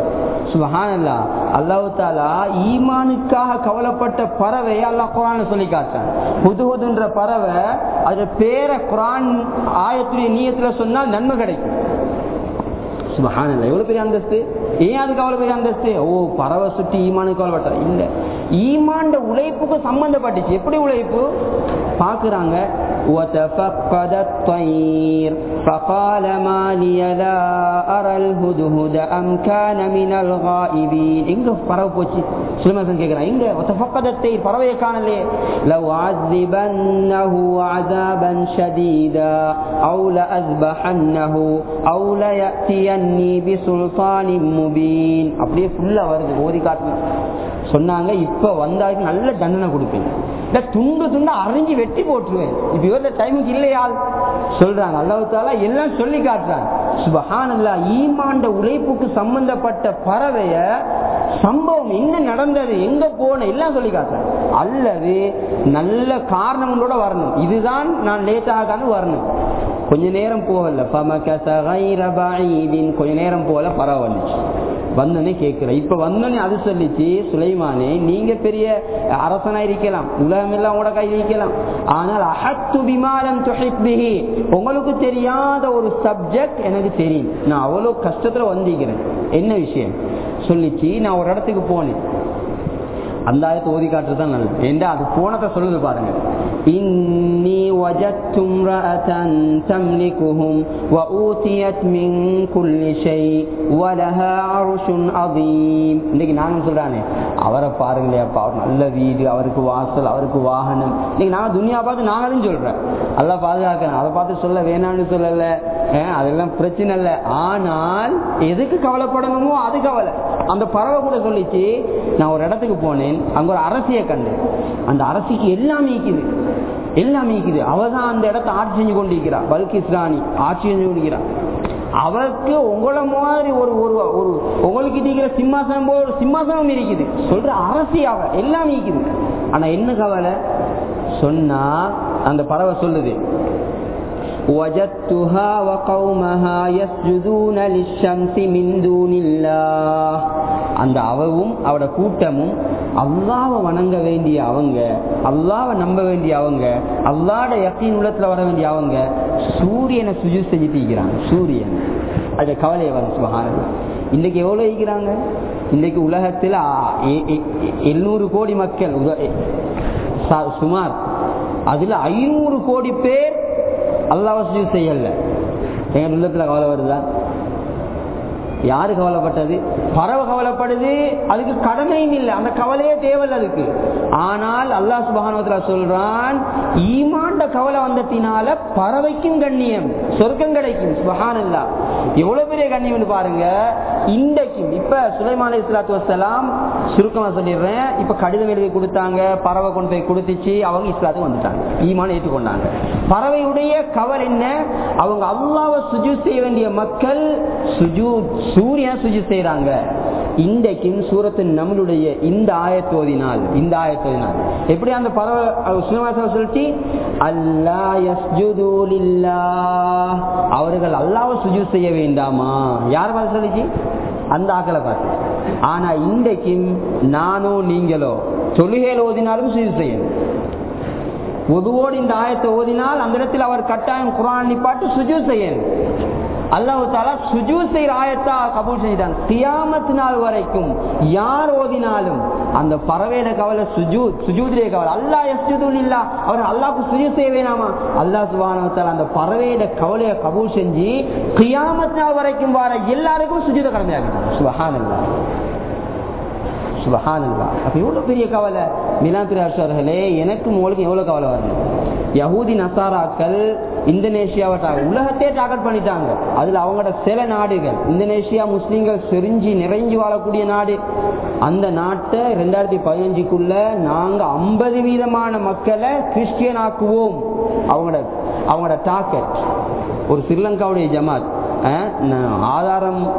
சுபஹானல்லா அல்லாஹு தாலா ஈமானுக்காக கவலைப்பட்ட பறவையை அல்லாஹ் குரான் சொல்லி காட்டான் புதுகுதுன்ற பறவை அது பேர குரான் ஆயத்துடைய நீயத்துல சொன்னால் நன்மை கிடைக்கும். சுபஹானல்ல. எவ்வளவு பெரிய அந்தஸ்து? ஏன் அதுக்கு அவ்வளவு பெரிய அந்தஸ்து? ஓ பறவை சுற்றி ஈமானுக்கு கவலைப்பட்ட இல்ல. ஈமாண்ட உழைப்புக்கு சம்பந்தப்பட்டுச்சு. எப்படி உழைப்பு? பாக்குறாங்க وتفقد الطير فقال ما لي لا أرى الهدهد أم كان من الغائبين எங்க பறவை போச்சு சுலைமான் கேக்குறான் எங்க وتفقد الطير பறவையை காணலையே لو عذبنه عذابا شديدا أو لأذبحنه أو ليأتيني بسلطان مبين அப்படியே ஃபுல்லா வருது ஓதி காட்டுங்க சொன்னாங்க இப்ப வந்தாலும் நல்ல தண்டனை கொடுப்பேன் இல்ல துண்டு துண்டு அறிஞ்சு வெட்டி போட்டுருவேன். இப்போ இவர்த டைமுக்கு இல்லையால் சொல்றாங்க. அல்லாஹால எல்லாம் சொல்லி காட்டுறாங்க. சுபஹானல்லா ஈமாண்ட உழைப்புக்கு சம்பந்தப்பட்ட பறவைய சம்பவம் என்ன நடந்தது எங்க போன எல்லாம் சொல்லி காட்டுறாங்க அல்லது நல்ல காரணங்களோட வரணும். இதுதான் நான் லேட் ஆகான்னு வரணும். கொஞ்ச நேரம் போகல. கொஞ்ச நேரம் போகல பரவாயில்ல வந்தோடனே கேட்கிறேன். இப்ப வந்தோடனே அது சொல்லிச்சு சுலைமானே நீங்க பெரிய அரசனா இருக்கலாம். உலகம் எல்லாம் உங்களோட கையில் இருக்கலாம். ஆனால் அஹத்து விமானம் துஹிப்பிஹி உங்களுக்கு தெரியாத ஒரு சப்ஜெக்ட் எனக்கு தெரியும். நான் அவ்வளவு கஷ்டத்துல வந்திருக்கிறேன். என்ன விஷயம்? சொல்லிச்சு நான் ஒரு இடத்துக்கு போனேன். அந்த ஆயத்தை ஓதி காட்டுறது தான் நல்லது. ஏண்டா அது போனதை சொல்லுது பாருங்க. இன்னி வஜத்தும் ரஅதன் தம்லிகுஹும் வ ஊதியத் மின் குல்லி ஷை வ இன்னைக்கு நானும் சொல்றானே அவரை பாருங்களே அப்பா நல்ல வீடு அவருக்கு வாசல் அவருக்கு வாகனம். இன்னைக்கு நான் துனியா பார்த்து நாங்களும் சொல்றேன். நல்லா பாதுகாக்கிறேன் அதை பார்த்து சொல்ல வேணாம்னு சொல்லல. அதெல்லாம் பிரச்சனை இல்லை. ஆனால் எதுக்கு கவலைப்படணுமோ அது கவலை. அந்த பறவை கூட சொல்லிச்சு நான் ஒரு இடத்துக்கு போனேன் அங்க ஒரு அரசிய கண்டு அந்த அரசிக்கு எல்லாம் நீக்குது. எல்லாம் நீக்குது. அவதான் அந்த இடத்த ஆட்சி செஞ்சு கொண்டிருக்கிறா. பல்கிஸ் ராணி ஆட்சி செஞ்சு கொண்டிருக்கிறா. அவருக்கு உங்களை மாதிரி ஒரு ஒரு ஒரு உங்களுக்கு இருக்கிற சிம்மாசனம் போல ஒரு சிம்மாசனம் இருக்குது. சொல்ற அரசி அவ. எல்லாம் நீக்குது. ஆனா என்ன கவலை? சொன்னா அந்த பறவை சொல்லுது. وجدتها وقومها يسجدون للشمس من دون الله அந்த அவவும் அவட கூட்டமும் அல்லாவை வணங்க வேண்டிய அவங்க அல்லாவை நம்ப வேண்டிய அவங்க அல்லாட யக்கீன் உள்ளத்துல வர வேண்டிய அவங்க சூரியனை சுஜு செஞ்சு தீக்கிறாங்க சூரியன் அது கவலையை வரும் சுபகான இன்னைக்கு எவ்வளவு ஈக்கிறாங்க இன்னைக்கு உலகத்தில் எழுநூறு கோடி மக்கள் சுமார் அதுல ஐநூறு கோடி பேர் அல்லாவை சுஜு செய்யல. எங்க உள்ளத்துல கவலை வருதா? யாரு கவலைப்பட்டது? பறவை கவலைப்படுது அதுக்கு கடமையும் இல்லை. அந்த கவலையே தேவையில்ல அதுக்கு. ஆனால் அல்லா சுபானத்துல சொல்றான் ஈமாண்ட கவலை வந்ததினால பறவைக்கும் கண்ணியம் சொர்க்கம் கிடைக்கும். சுபஹான் இல்லா எவ்வளவு பெரிய கண்ணியம்னு பாருங்க. இன்றைக்கும் இப்ப சுலைமான இஸ்லாத்து வசலாம் சுருக்கமா சொல்லிடுறேன். இப்ப கடிதம் எழுதி கொடுத்தாங்க பறவை கொண்டு போய் கொடுத்துச்சு அவங்க இஸ்லாத்துக்கு வந்துட்டாங்க. ஈமான் ஏற்றுக்கொண்டாங்க. பறவையுடைய கவர் என்ன? அவங்க அல்லாவை சுஜு செய்ய வேண்டிய மக்கள் சுஜு சூரியன் சுஜி செய்யறாங்க இன்றைக்கும் சூரத்தின் நம்மளுடைய இந்த ஆயத்தோதினால் இந்த ஆயத்தோதினால் எப்படி அந்த பறவை சொல்லிச்சு? அல்லா அவர்கள் அல்லாவை சுஜி செய்ய வேண்டாமா? யார் பார்த்து சொல்லிச்சு? அந்த ஆக்களை பார்த்து. ஆனா இன்றைக்கும் நானோ நீங்களோ தொழுகையில் ஓதினாலும் சுஜு செய்யணும். பொதுவோடு இந்த ஆயத்தை ஓதினால் அந்த இடத்தில் அவர் கட்டாயம் குரான் நிப்பாட்டு சுஜு செய்யணும். அல்லாஹு தாலா சுஜூ செய்யற ஆயத்தா கபூல் செஞ்சிட்டாங்க கியாமத்து நாள் வரைக்கும் யார் ஓதினாலும் அந்த பறவையிட கவலை சுஜூ சுஜூதிலே கவலை. அல்லா எஸ்ஜுதுல் இல்லா அவர் அல்லாவுக்கு சுஜூ செய்ய வேணாமா? அல்லாஹ் சுபானத்தால் அந்த பறவையிட கவலையை கபூல் செஞ்சு கியாமத்து நாள் வரைக்கும் வர எல்லாருக்கும் சுஜூத கடமையாகிட்டாங்க சுபஹான் சுபஹானல்லா. அப்ப எவ்வளவு பெரிய கவலை? மிலாத்திராசர்களே எனக்கு உங்களுக்கு எவ்வளவு கவலை வரணும் யகூதி நசாராக்கள் இந்தோனேஷியாவை உலகத்தையே டார்கெட் பண்ணிட்டாங்க. அதுல அவங்களோட சில நாடுகள் இந்தோனேஷியா முஸ்லீம்கள் செறிஞ்சி நிறைஞ்சு வாழக்கூடிய நாடு. அந்த நாட்டை ரெண்டாயிரத்தி பதினஞ்சுக்குள்ள நாங்கள் ஐம்பது வீதமான மக்களை கிறிஸ்டியன் ஆக்குவோம் அவங்களோட அவங்களோட டார்கெட். ஒரு ஸ்ரீலங்காவுடைய ஜமாத். ஆதாரம்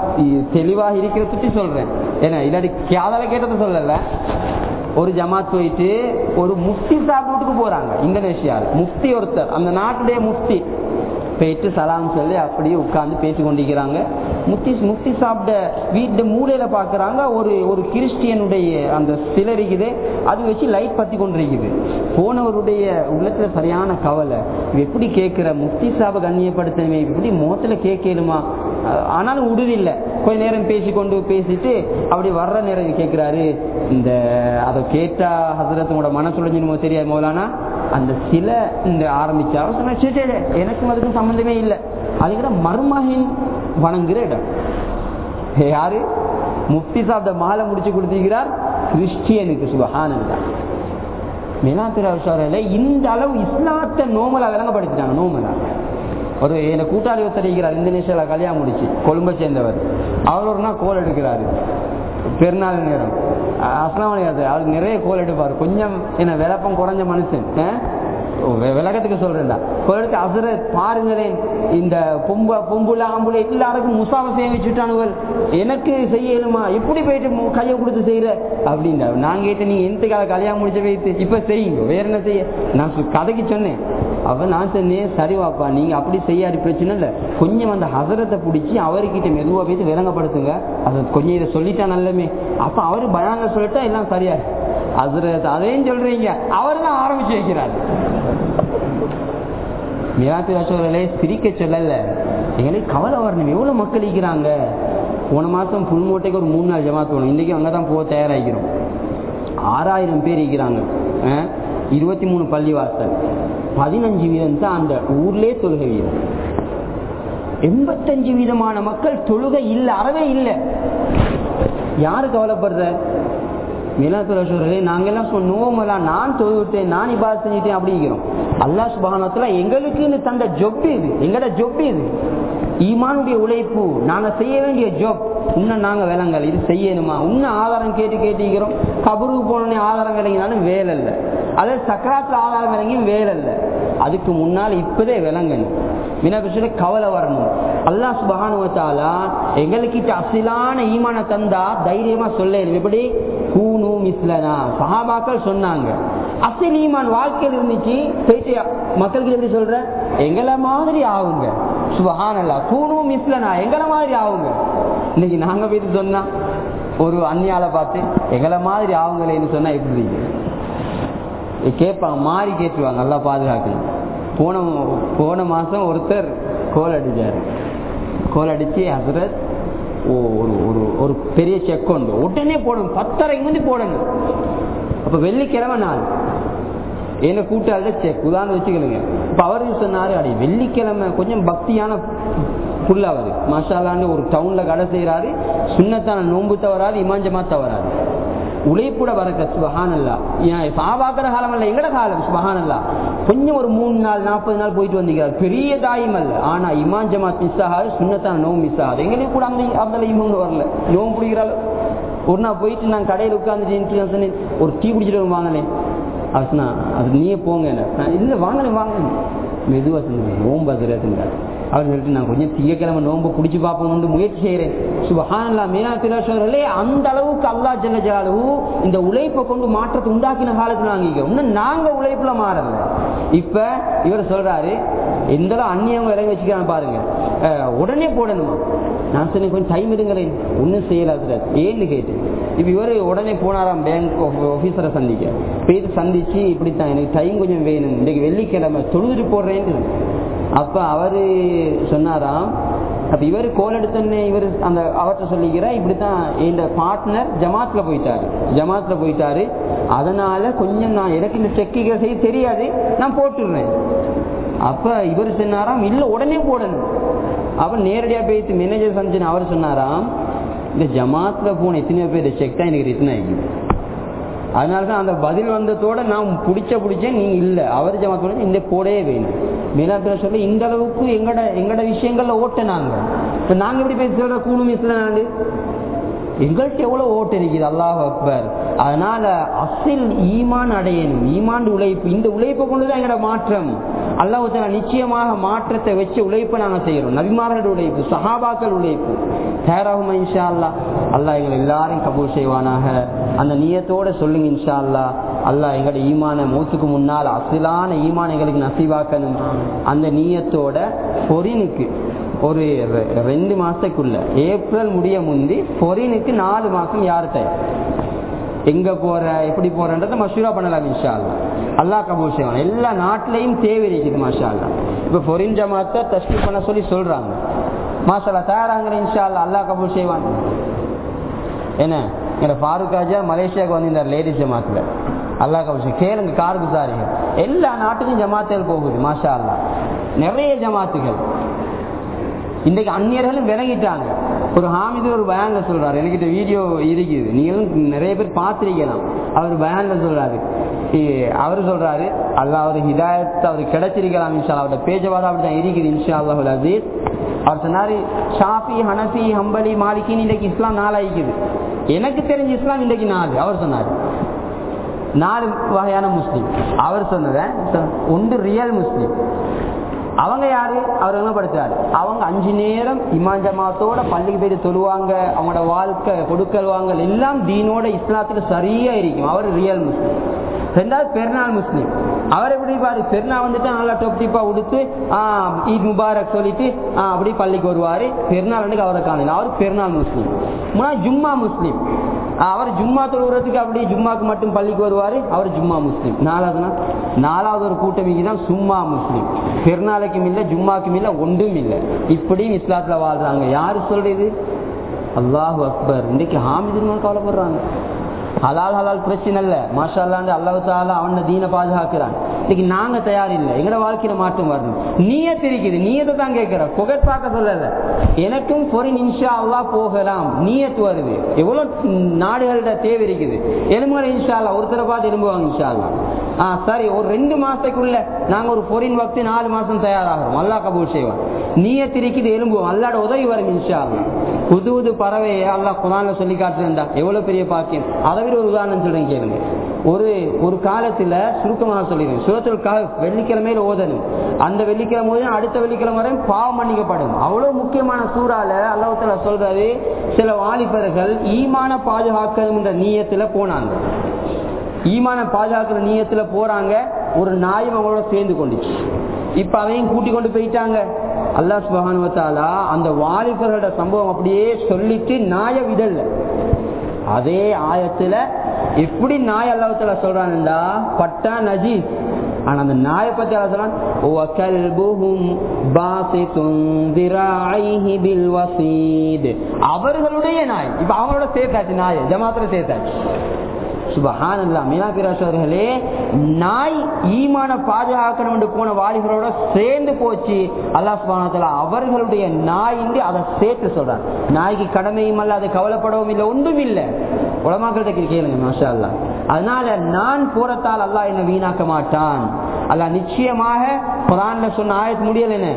தெளிவாக இருக்கிறதுக்கு சொல்றேன். ஏன்னா இல்லாட்டி காதல கேட்டதை சொல்லல. ஒரு ஜமாத் போயிட்டு ஒரு முஃப்தி சாப்பிட்டுக்கு போறாங்க இந்தோனேஷியாவில். முஃப்தி ஒருத்தர் அந்த நாட்டுடைய முஃப்தி. போயிட்டு சலாம் சொல்லி அப்படியே உட்கார்ந்து பேசி கொண்டிருக்கிறாங்க முத்தி முஃப்தி சாப்பிட்ட வீட்டு மூலையில பாக்குறாங்க. ஒரு ஒரு கிறிஸ்டியனுடைய அந்த சிலை இருக்குது. அது வச்சு லைட் பத்தி கொண்டிருக்குது. போனவருடைய உள்ளத்துல சரியான கவலை. எப்படி கேட்கிற முத்தி சாப கண்ணியப்படுத்தணுமே இப்படி முகத்துல கேட்கலுமா ஆனாலும் உடுதில்லை கொஞ்ச நேரம் பேசிக்கொண்டு பேசிட்டு அப்படி வர்ற நேரம் கேட்கிறாரு இந்த அதை கேட்டா ஹசரத்தோட மனசு தெரியாது மோலானா? அந்த சில இந்த ஆரம்பிச்சா சொன்ன சரி எனக்கும் அதுக்கும் சம்பந்தமே இல்லை. அதுக்கிற மருமகின் வணங்குற இடம். யாரு? முப்தி சாப்த மாலை முடிச்சு கொடுத்திருக்கிறார் கிறிஸ்டியனுக்கு சுபஹானந்தா மினாத்திர இந்த அளவு இஸ்லாத்தை நோமலா விளங்கப்படுத்திட்டாங்க நோமலா ஒரு என்னை கூட்டாளி ஒருத்தர் இருக்கிறார் இந்தோனேஷியாவில் கல்யாணம் முடிச்சு கொழும்பை சேர்ந்தவர். அவர் ஒரு நாள் கோல் எடுக்கிறாரு. பெருநாள் நேரம். அஸ்லாமலையாது அவருக்கு நிறைய கோல் எடுப்பார். கொஞ்சம் என்ன விளப்பம் குறைஞ்ச மனுஷன். ஆ? விளக்கத்துக்கு சொல்றேன்டா. கோயிலுக்கு அசரத் பாருங்களேன். இந்த பொம்ப பொம்புல ஆம்புல எல்லாருக்கும் முசாவை செய்ய வச்சுட்டானுகள். எனக்கு செய்யணுமா எப்படி போயிட்டு கையை கொடுத்து செய்யற அப்படின்டா. நான் கேட்டு நீங்க எந்த கால கல்யாணம் முடிச்ச வைத்து இப்ப செய்யுங்க. வேற என்ன செய்ய? நான் கதைக்கு சொன்னேன். அவன் நான் சொன்னேன் சரி வாப்பா நீங்க அப்படி செய்யாடி பிரச்சனை இல்ல. கொஞ்சம் அந்த ஹசரத்தை பிடிச்சி அவர்கிட்ட மெதுவா போயிட்டு விளங்கப்படுத்துங்க. அது கொஞ்சம் இதை சொல்லிட்டா நல்லமே. அப்ப அவரு பயாங்க சொல்லிட்டா எல்லாம் சரியா? ஹசரத் அதையும் சொல்றீங்க. அவர் தான் ஆரம்பிச்சு வைக்கிறார். மிராத்தி வாசகர்களே சிரிக்க சொல்லல. எங்களுக்கு கவலை வரணும். எவ்வளவு மக்கள் இருக்கிறாங்க? போன மாசம் புல் மூட்டைக்கு ஒரு மூணு நாள் ஜமாத் போகணும் இன்னைக்கு அங்கதான் போக தயாராகிறோம் ஆறாயிரம் பேர் இருக்கிறாங்க. இருபத்தி மூணு பள்ளிவாசல். பதினஞ்சு வீதம் தான் அந்த ஊர்லயே தொழுகை வீதம். எண்பத்தஞ்சு வீதமான மக்கள் தொழுகை இல்லை அறவே இல்லை. யாரு கவலைப்படுற? மிலாத்துலசூரே நாங்கெல்லாம் சொன்னோமெல்லாம் நான் தொழுவிட்டேன் நான் இபாத் செஞ்சுட்டேன் அப்படிங்கிறோம் அல்லாஹ் சுபானத்துல எங்களுக்குன்னு தந்த ஜொப் இது எங்கட ஜொப் இது. ஈமானுடைய உழைப்பு நாங்க செய்ய வேண்டிய ஜொப் இன்னும் நாங்க விலங்கல் இது செய்யணுமா? இன்னும் ஆதாரம் கேட்டு கேட்டுக்கிறோம் கபருக்கு போனோடனே ஆதாரம் விளங்கினாலும் வேலை இல்லை. அதே சக்கராத்துல ஆதாரம் விளங்கியும் வேற இல்லை அதுக்கு முன்னால் இப்பதே விளங்கணும். வினாபிஷல கவலை வரணும். அல்லாஹ் சுபஹானுவத்தாலா எங்களுக்கிட்ட அசிலான ஈமான தந்தா தைரியமா சொல்ல எப்படி? கூணு மிஸ்லனா. சஹாபாக்கள் சொன்னாங்க. அசில் ஈமான் வாழ்க்கையில் இருந்துச்சு. போயிட்டு மக்களுக்கு எப்படி சொல்ற? எங்களை மாதிரி ஆகுங்க. சுபஹானல்லா. கூணு மிஸ்லனா எங்களை மாதிரி ஆகுங்க. இன்னைக்கு நாங்க போயிட்டு சொன்னா ஒரு அந்நியால பார்த்து எங்களை மாதிரி ஆகுங்களேன்னு சொன்னா எப்படி? கேட்பாங்க மாறி கேட்டுவாங்க நல்லா பாதுகாக்கணும். போன போன மாதம் ஒருத்தர் கோல் அடித்தார் கோல் அடித்து ஹசரத் ஓ ஒரு ஒரு ஒரு பெரிய செக் உண்டு. உடனே போடணும் பத்தரைக்கு வந்து போடணும். அப்போ வெள்ளிக்கிழமை நாள். என்ன கூட்டாளி செக் உதாரணம் வச்சுக்கலுங்க இப்போ அவரு சொன்னாரு அடி வெள்ளிக்கிழமை கொஞ்சம் பக்தியான புள்ள அவர். மசாலான்னு ஒரு டவுனில் கடை செய்கிறாரு சுண்ணத்தான நோன்பு தவறாது இமாஞ்சமா தவறாது. உழைப்புட வரக்க சுபஹானல்லா. ஏன் சாபாக்கிற காலம் அல்ல எங்கட காலம்? சுபஹானல்லா. கொஞ்சம் ஒரு மூணு நாள் நாற்பது நாள் போயிட்டு வந்திருக்காரு பெரிய தாயம் அல்ல. ஆனா இமான் ஜமாத் மிஸ் ஆகாது சுண்ணத்தான நோவு மிஸ் ஆகாது. எங்களுக்கு கூட அந்த அந்த இவங்க வரல. நோவு பிடிக்கிறாள். ஒரு நாள் போயிட்டு நான் கடையில் உட்காந்துட்டு சொன்னேன். ஒரு டீ குடிச்சிட்டு வாங்கினேன். அவர் சொன்னா அது நீயே போங்க நான் இல்லை வாங்கினேன் வாங்கினேன் மெதுவாக சொன்னேன் நோம்பு அதிரத்துங்கிறார் அவர் சொல்லிட்டு நான் கொஞ்சம் திங்கக்கிழமை நோம்பு குடிச்சு பார்ப்போம்னு முயற்சி செய்கிறேன் சுபஹானல்லா மீனா திராசோர்களே அந்த அளவுக்கு அல்லா ஜல்ல ஜலாலு இந்த உழைப்பை கொண்டு மாற்றத்தை உண்டாக்கின காலத்தில் நாங்கள் இன்னும் நாங்க உழைப்புல மாறல. இப்ப இவர் சொல்றாரு எந்த அளவு அந்நியவங்க இறங்கி வச்சுக்கிறாங்க பாருங்க. உடனே போடணுமா? நான் சொன்னேன் கொஞ்சம் டைம் எடுங்களேன். ஒன்றும் செய்யலாது ஏன்னு கேட்டு இப்ப இவரு உடனே போனாராம் பேங்க் ஆஃபீஸரை சந்திக்க. போயிட்டு சந்திச்சு இப்படித்தான் எனக்கு டைம் கொஞ்சம் வேணும். இன்னைக்கு வெள்ளிக்கிழமை தொழுதுட்டு போடுறேன்னு அப்ப அவரு சொன்னாராம் அப்ப இவர் கோல் எடுத்தோடனே இவர் அந்த அவற்றை சொல்லிக்கிறார் இப்படித்தான் இந்த பார்ட்னர் ஜமாத்ல போயிட்டாரு. ஜமாத்ல போயிட்டாரு. அதனால கொஞ்சம் நான் எனக்கு இந்த செக்கிகள் செய்ய தெரியாது நான் போட்டுடுறேன். அப்ப இவர் சொன்னாராம் இல்ல உடனே போடணும். அப்ப நேரடியா போய் மேனேஜர் சந்திச்சு அவர் சொன்னாராம் இந்த ஜமாத்ல போன எத்தனையோ பேர் செக் தான் எனக்கு ரிட்டர்ன் ஆகிக்கும் அதனாலதான் அந்த பதில் வந்ததோட நான் பிடிச்ச பிடிச்சேன் நீ இல்ல. அவர் ஜமாத்தோட இந்த போடவே வேணும் மேலாத்துல சொல்ல இந்த அளவுக்கு எங்கட எங்கட விஷயங்கள்ல ஓட்டினாங்க இப்ப நாங்க எப்படி பேசுற கூணும் கூணு மிஸ்ல எங்கள்கிட்ட எவ்வளவு ஓட்டு இருக்குது? அல்லாஹ் அக்பர். அதனால அசில் ஈமான் அடையணும். ஈமான் உழைப்பு. இந்த உழைப்பை கொண்டுதான் எங்கட மாற்றம். அல்லாஹ் நிச்சயமாக மாற்றத்தை வச்சு உழைப்பு நாங்க செய்யறோம். நபிமார்கள் உழைப்பு சஹாபாக்கள் உழைப்பு. தயாராகும் இன்ஷா அல்லாஹ் அல்லா எங்களை எல்லாரும் கபூல் செய்வானாக. அந்த நியத்தோட சொல்லுங்க இன்ஷா அல்லாஹ் அல்லா எங்களோட ஈமான மூத்துக்கு முன்னால் அசிலான ஈமான எங்களுக்கு நசிவாக்கணும் அந்த நீயத்தோட பொரினுக்கு ஒரு ரெண்டு மாசத்துக்குள்ள ஏப்ரல் முடிய முந்தி பொரினுக்கு நாலு மாசம் யாரு தயார் எங்க போற எப்படி போறன்றதை மஷூரா பண்ணலாம் இன்ஷா அல்லாஹ் அல்லாஹ் கபூல் செய்வான். எல்லா நாட்டிலையும் தேவை இருக்குது மாஷா அல்லா இப்ப பொரின் ஜமாத்தை தஸ்கி பண்ண சொல்லி சொல்றாங்க. மாஷா தயாராங்கிற இன்ஷா அல்லா அல்லாஹ் கபூல் செய்வான். என்ன? எங்க ஃபாரூக் ராஜா மலேசியாவுக்கு வந்திருந்தார் லேடிஸ் ஜமாத்துல அல்லாஹ் கபூல் செய்ய கேளுங்க கார் குசாரிகள் எல்லா நாட்டுக்கும் ஜமாத்துகள் போகுது மாஷா அல்லா நிறைய ஜமாத்துகள். இன்றைக்கு அந்நியர்களும் விளங்கிட்டாங்க ஒரு ஹாமிது ஒரு பயான்ல சொல்றாரு. என்கிட்ட வீடியோ இருக்குது. நீங்களும் நிறைய பேர் பார்த்திருக்கலாம். அவர் பயான்ல சொல்றாரு. அவர் சொல்றாரு அல்லாஹ் அவர் அவர் கிடைச்சிருக்கலாம் இன்ஷா அல்லாஹ். பேஜவாதம் அப்படிதான் இருக்குது இன்ஷா அல்லாஹுல் அசீஸ். அவர் சொன்னாரு ஷாஃபி ஹனஃபி ஹம்பலி மாலிகின்னு இன்றைக்கு இஸ்லாம் நாளாயிக்குது. எனக்கு தெரிஞ்ச இஸ்லாம் இன்றைக்கு நாலு அவர் சொன்னார். நாலு வகையான முஸ்லீம். அவர் சொன்னத ஒன்று ரியல் முஸ்லீம். அவங்க யாரு? அவர் என்ன படுத்துறாரு? அவங்க அஞ்சு நேரம் இமான் ஜமாத்தோட பள்ளிக்கு போயிட்டு தொழுவாங்க அவங்களோட வாழ்க்கை கொடுக்கல் வாங்கல் எல்லாம் தீனோட இஸ்லாத்துல சரியா இருக்கும். அவர் ரியல் முஸ்லீம். ரெண்டாவது பெருநாள் முஸ்லீம். அவர் எப்படி பாரு பெருநாள் வந்துட்டு நல்லா டொப் டிப்பா உடுத்து ஆஹ் ஈத் முபாரக் சொல்லிட்டு ஆஹ் அப்படி பள்ளிக்கு வருவாரு. பெருநாள் அன்னைக்கு அவரை காணல. அவர் பெருநாள் முஸ்லீம். மூணாவது ஜும்மா முஸ்லீம். அவர் ஜும்மா தொழுகிறதுக்கு அப்படி ஜும்மாக்கு மட்டும் பள்ளிக்கு வருவாரு. அவர் ஜும்மா முஸ்லீம். நாலாவதுனா நாலாவது ஒரு கூட்டம் தான் சும்மா முஸ்லீம். பெருநாளைக்கும் இல்லை ஜும்மாக்கும் இல்லை ஒன்றும் இல்லை. இப்படியும் இஸ்லாத்துல வாழ்றாங்க. யாரு சொல்றது? அல்லாஹ் அக்பர். இன்னைக்கு ஹாமிதுன்னு கவலைப்படுறாங்க. ஹலால் ஹலால் பிரச்சனை இல்ல மாஷா அல்லாண்டு அல்லாஹ் தாலா அவன தீன பாதுகாக்கிறான். இன்னைக்கு நாங்க தயார் இல்லை எங்கட வாழ்க்கையில மாற்றம் வரணும். நீய தெரிக்குது நீயத்தை தான் கேட்கிற புகழ் பார்க்க சொல்லல. எனக்கும் பொறின் இன்ஷா அல்லா போகலாம். நீயத்து வருது. எவ்வளவு நாடுகளிட தேவை இருக்குது. எலும்புகளை இன்ஷா அல்லா ஒருத்தரை பார்த்து எலும்புவாங்க இன்ஷா அல்லா ஆ சரி. ஒரு ரெண்டு மாசத்துக்குள்ள நாங்க ஒரு பொறின் வக்து நாலு மாசம் தயாராகிறோம். அல்லா கபூல் செய்வான். நீயத்திரிக்குது எலும்புவோம் அல்லாட உதவி வரும் இன்ஷா அல்லா புது புது பறவையை அல்லாஹ் குரான்ல சொல்லி காட்டுறா எவ்வளவு பெரிய பாக்கியம்? அதை விட ஒரு உதாரணம் சொல்றேன் கேளுங்க. ஒரு ஒரு காலத்துல சுருக்கமாக சொல்லிடுவேன் சுரத்தில் கா வெள்ளிக்கிழமையில ஓதணும். அந்த வெள்ளிக்கிழமை அடுத்த வெள்ளிக்கிழமை வரை பாவம் மன்னிக்கப்படும். அவ்வளவு முக்கியமான சூறால அல்லாஹத்துல சொல்றாரு சில வாலிபர்கள் ஈமான பாதுகாக்கணுன்ற நீயத்துல போனாங்க. ஈமான பாதுகாக்கிற நீயத்துல போறாங்க. ஒரு நாயும் அவங்களோட சேர்ந்து கொண்டுச்சு. இப்ப அதையும் கூட்டி கொண்டு போயிட்டாங்க. அல்லா சுபகானுவத்தாலா அந்த வாலிபர்களோட சம்பவம் அப்படியே சொல்லிட்டு நாய விடல. அதே ஆயத்துல எப்படி நாய் அல்லாஹத்துல சொல்றான்டா? பட்டா நஜீஸ். ஆனா அந்த நாயை பத்தி அல்லா சொல்றான் அவர்களுடைய நாய். இப்ப அவங்களோட சேர்த்தாச்சு நாய் ஜமாத்துல சேர்த்தாச்சு. சுபஹானல்லா. மீனா நாய் ஈமான பாதுகாக்கணும் என்று போன வாலிபரோட சேர்ந்து போச்சு. அல்லாஹ் சுபானத்துல அவர்களுடைய நாய் அதை சேர்த்து சொல்றான். நாய்க்கு கடமையும் அல்ல அது கவலைப்படவும் இல்லை ஒன்றும் இல்லை. உலமாக்கள் கேளுங்க மாஷா அல்லா அதனால நான் போறத்தால் அல்லாஹ் என்ன வீணாக்க மாட்டான். அல்லாஹ் நிச்சயமாக குரான்ல சொன்ன ஆயத்து முடியல என்ன?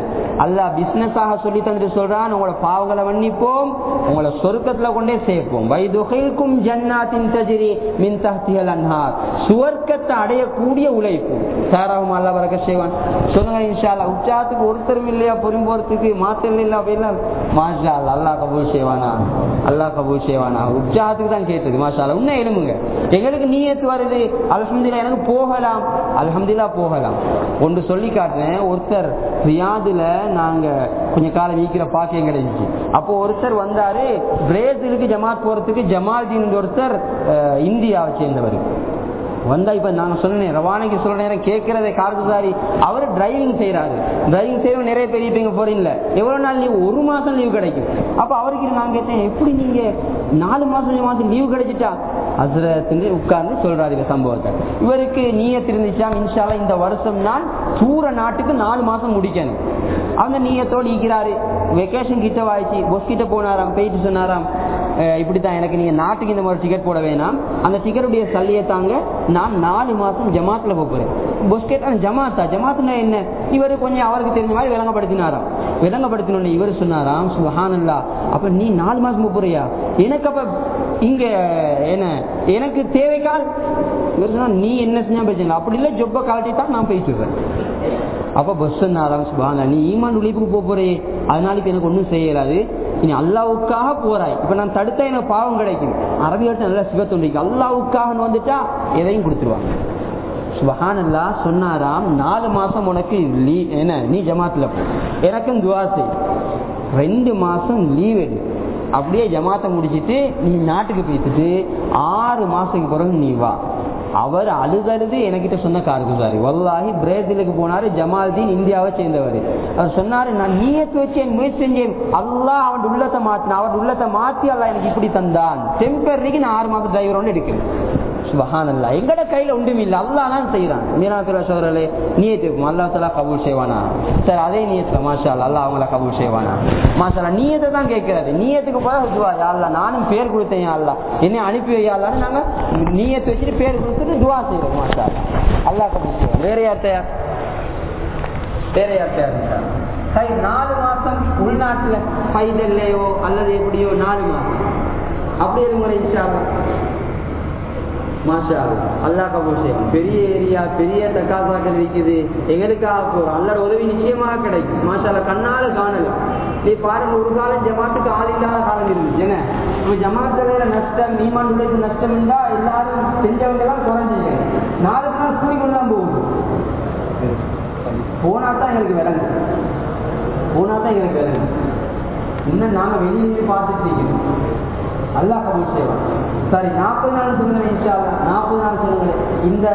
அல்லாஹ் பிசினஸாக சொல்லி தந்துட்டு சொல்றான் உங்களோட பாவங்களை மன்னிப்போம் உங்களை சொர்க்கத்துல கொண்டே சேர்ப்போம். வைதுகைக்கும் ஜன்னாத்தின் தஜிரி மின் தஹ்திகள் அன்ஹார். சுவர்க்கத்தை அடையக்கூடிய உழைப்பு. சாராவும் அல்லா வரக்க செய்வான். சொல்லுங்க இன்ஷா உற்சாகத்துக்கு ஒருத்தரும் இல்லையா? பொறும் போறதுக்கு மாத்தல் இல்லை அப்படின்னா மாஷா அல்லா கபூல் செய்வானா? அல்லா கபூல் செய்வானா? உற்சாகத்துக்கு தான் கேட்டது மாஷா உன்ன எழுமுங்க எங்களுக்கு நீயத்து வருது. அலமதுல்லா எனக்கு போகலாம். அலமதுல்லா போகலாம். ஒன்று சொல்லி காட்டுறேன். ஒருத்தர் ரியாதுல நாங்க கொஞ்ச காலம் ஈக்கிற பாக்கியம் கிடைச்சிச்சு அப்போ ஒருத்தர் வந்தாரு பிரேசிலுக்கு ஜமாத் போறதுக்கு ஜமால்தீன் ஒருத்தர் இந்தியாவை சேர்ந்தவர். வந்தா இப்ப நான் சொன்னேன் ரவானைக்கு சொல்ற நேரம் கேட்கறதை காரதுதாரி அவர் டிரைவிங் செய்யறாரு டிரைவிங் செய்யற நிறைய பெரிய இப்ப இங்க போறீங்கல்ல எவ்வளவு நாள் லீவ் ஒரு மாசம் லீவ் கிடைக்கும். அப்ப அவருக்கு நான் கேட்டேன் எப்படி நீங்க நாலு மாசம் மாசம் லீவ் கிடைச்சிட்டா? அசுரத்துல உட்கார்ந்து சொல்றாரு இந்த சம்பவத்தை. இவருக்கு நீய இருந்துச்சா? இன்ஷால இந்த வருஷம் நான் தூர நாட்டுக்கு நாலு மாசம் முடிக்கணும். அந்த நீயத்தோடு ஈக்கிறாரு வெக்கேஷன் கிட்ட வாய்ச்சி பொஸ் கிட்ட போனாராம் போயிட்டு சொன்னாராம். இப்படித்தான் எனக்கு நீங்க நாட்டுக்கு இந்த மாதிரி டிக்கெட் போட வேணாம். அந்த டிக்கெட்டுடைய சல்லியை தாங்க நான் நாலு மாசம் ஜமாத்துல போறேன். பஸ் கேட்டா ஜமாத்தா ஜமாத்துனா என்ன? இவரு கொஞ்சம் அவருக்கு தெரிஞ்ச மாதிரி விளங்கப்படுத்தினாராம். விளங்கப்படுத்தினோன்னு இவர் சொன்னாராம் சுஹானல்லா அப்ப நீ நாலு மாசம் போறியா? எனக்கு அப்ப இங்க என்ன எனக்கு தேவைக்கால் இவர் சொன்னா நீ என்ன செஞ்சா பேசுங்க அப்படி இல்லை ஜொப்ப கலட்டி தான் நான் போயிட்டு அப்ப பஸ் சொன்னாராம் சுபாங்க நீ ஈமான் உழைப்புக்கு போக போறே அதனால எனக்கு ஒன்றும் செய்யலாது. நீ அல்லாவுக்காக போறாய் இப்ப நான் தடுத்தா எனக்கு பாவம் கிடைக்கும். அரபியாட்ட நல்லா சிவத்தொண்டிக்கு அல்லாவுக்காக வந்துட்டா எதையும் கொடுத்துருவாங்க. சுபஹான் சொன்னாராம் நாலு மாசம் உனக்கு லீ என்ன நீ ஜமாத்துல போ. எனக்கும் துவா செய். ரெண்டு மாசம் லீவ் எடு. அப்படியே ஜமாத்தை முடிச்சிட்டு நீ நாட்டுக்கு போயிட்டு ஆறு மாசத்துக்கு பிறகு நீ வா. அவர் அழுதழுது என்கிட்ட சொன்ன காரகுசாரி வல்லாஹி பிரேசிலுக்கு போனாரு ஜமால்தீன் இந்தியாவை சேர்ந்தவர். அவர் சொன்னாரு நான் நீயத்து வச்சேன் முயற்சி செஞ்சேன். அல்லா அவன் உள்ளத்தை மாத்தின அவன் உள்ளத்தை மாத்தி அல்லாஹ் எனக்கு இப்படி தந்தான். டெம்பரரிக்கு நான் ஆறு மாசம் டிரைவரோட எடுக்கிறேன் சுபஹான் அல்லா எங்கட கையில ஒன்றும் இல்லை. அல்லா தான் செய்யறான் மீனா சோழர்களே நீ அல்லா தலா கபூல் செய்வானா? சார் அதே நீயத்துல மாஷா அல்லா அவங்கள கபூல் செய்வானா? மாஷா நீயத்தை தான் கேட்கறது நீயத்துக்கு போல துவா. அல்ல நானும் பேர் கொடுத்தேன் யா அல்லா அனுப்பி வையா நாங்க நீயத்தை வச்சுட்டு பேர் கொடுத்துட்டு துவா செய்யறோம் மாஷா அல்லா கபூல் செய்வோம் வேற யார்கிட்ட வேற யார்கிட்ட சரி நாலு மாசம் உள்நாட்டுல பைதல்லையோ அல்லது எப்படியோ நாலு மாசம். அப்படி இருங்க இன்ஷா மாஷா அல்லாஹ். கபூல் செய்யும் பெரிய ஏரியா பெரிய தக்காசாக்கள் இருக்குது எங்களுக்காக போறோம். அல்லாட உதவி நிச்சயமாக கிடைக்கும். மாஷால கண்ணால காணலாம். நீ பாருங்க ஒரு காலம் ஜமாத்துக்கு ஆள் இல்லாத காலம் இருந்துச்சு என்ன? நம்ம ஜமாத்துல நஷ்டம் நீமான் உழைப்பு நஷ்டம் இருந்தா எல்லாரும் செஞ்சவங்க எல்லாம் குறைஞ்சிங்க. நாளுக்கு நாள் கூலி கொண்டு தான் போகுது. போனா தான் எங்களுக்கு விளங்கும் போனா தான் எங்களுக்கு விளங்கும் இன்னும் நாங்க வெளியே பார்த்துட்டு இருக்கோம். அல்லாஹ் கபூல் செய்வான். சாரி நாற்பது நாள் சொல்லுங்கள் இன்ஷா நாற்பது நாள் சொல்லுங்க இந்த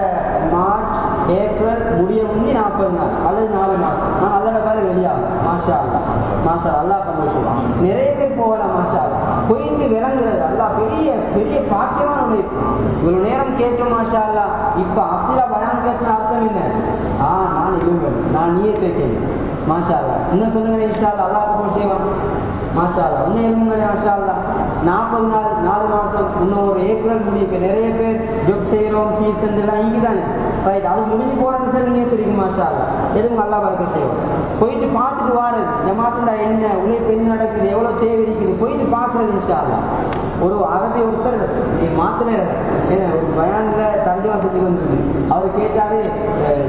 மார்ச் ஏப்ரல் முடிய முன்னே நாற்பது நாள் அல்லது நாலு நாள். நான் அல்லட பேர் வெளியாகும். மாஷா அல்லா மாஷா அல்லாஹ் கபூல் செய்வான். நிறைய பேர் போகலாம் மாஷா அல்லா போயிட்டு விளங்குறது அல்லாஹ் பெரிய பெரிய பாக்கியமான உழைப்பு இவ்வளவு நேரம் கேட்டோம் மாஷா அல்லா இப்ப அப்துல்லா பயான் பேசின அர்த்தம் என்ன? ஆ நான் இவங்க நான் நீயே கேட்கிறேன் மாஷா அல்லா இன்னும் சொல்லுங்க இன்ஷா அல்லா அல்லாஹ் கபூல் செய்வான். மாஷா அல்லா இன்னும் எலும்புங்களே மாஷா அல்லா நாற்பது நாள் நாலு மாசம் இன்னும் ஒரு ஏப்ரல் முடிக்க நிறைய பேர் ஜொப் செய்யறோம் ஃபீஸ் எல்லாம் இங்கே தானே ரைட் அது முடிஞ்சு போறேன்னு சொல்லி நீங்க தெரியும் மாஷா எதுவும் நல்லா வர்க்க செய்வோம் போயிட்டு பார்த்துட்டு வாருது ஜமாத்துண்டா என்ன உழைப்பு என்ன நடக்குது எவ்வளவு தேவை இருக்குது போயிட்டு பார்க்கறது இன்ஷா ஒரு அரபி ஒருத்தர் மாத்திர என்ன ஒரு பயான்ல தர்ஜமா செஞ்சு வந்துருக்கு. அவர் கேட்டாரு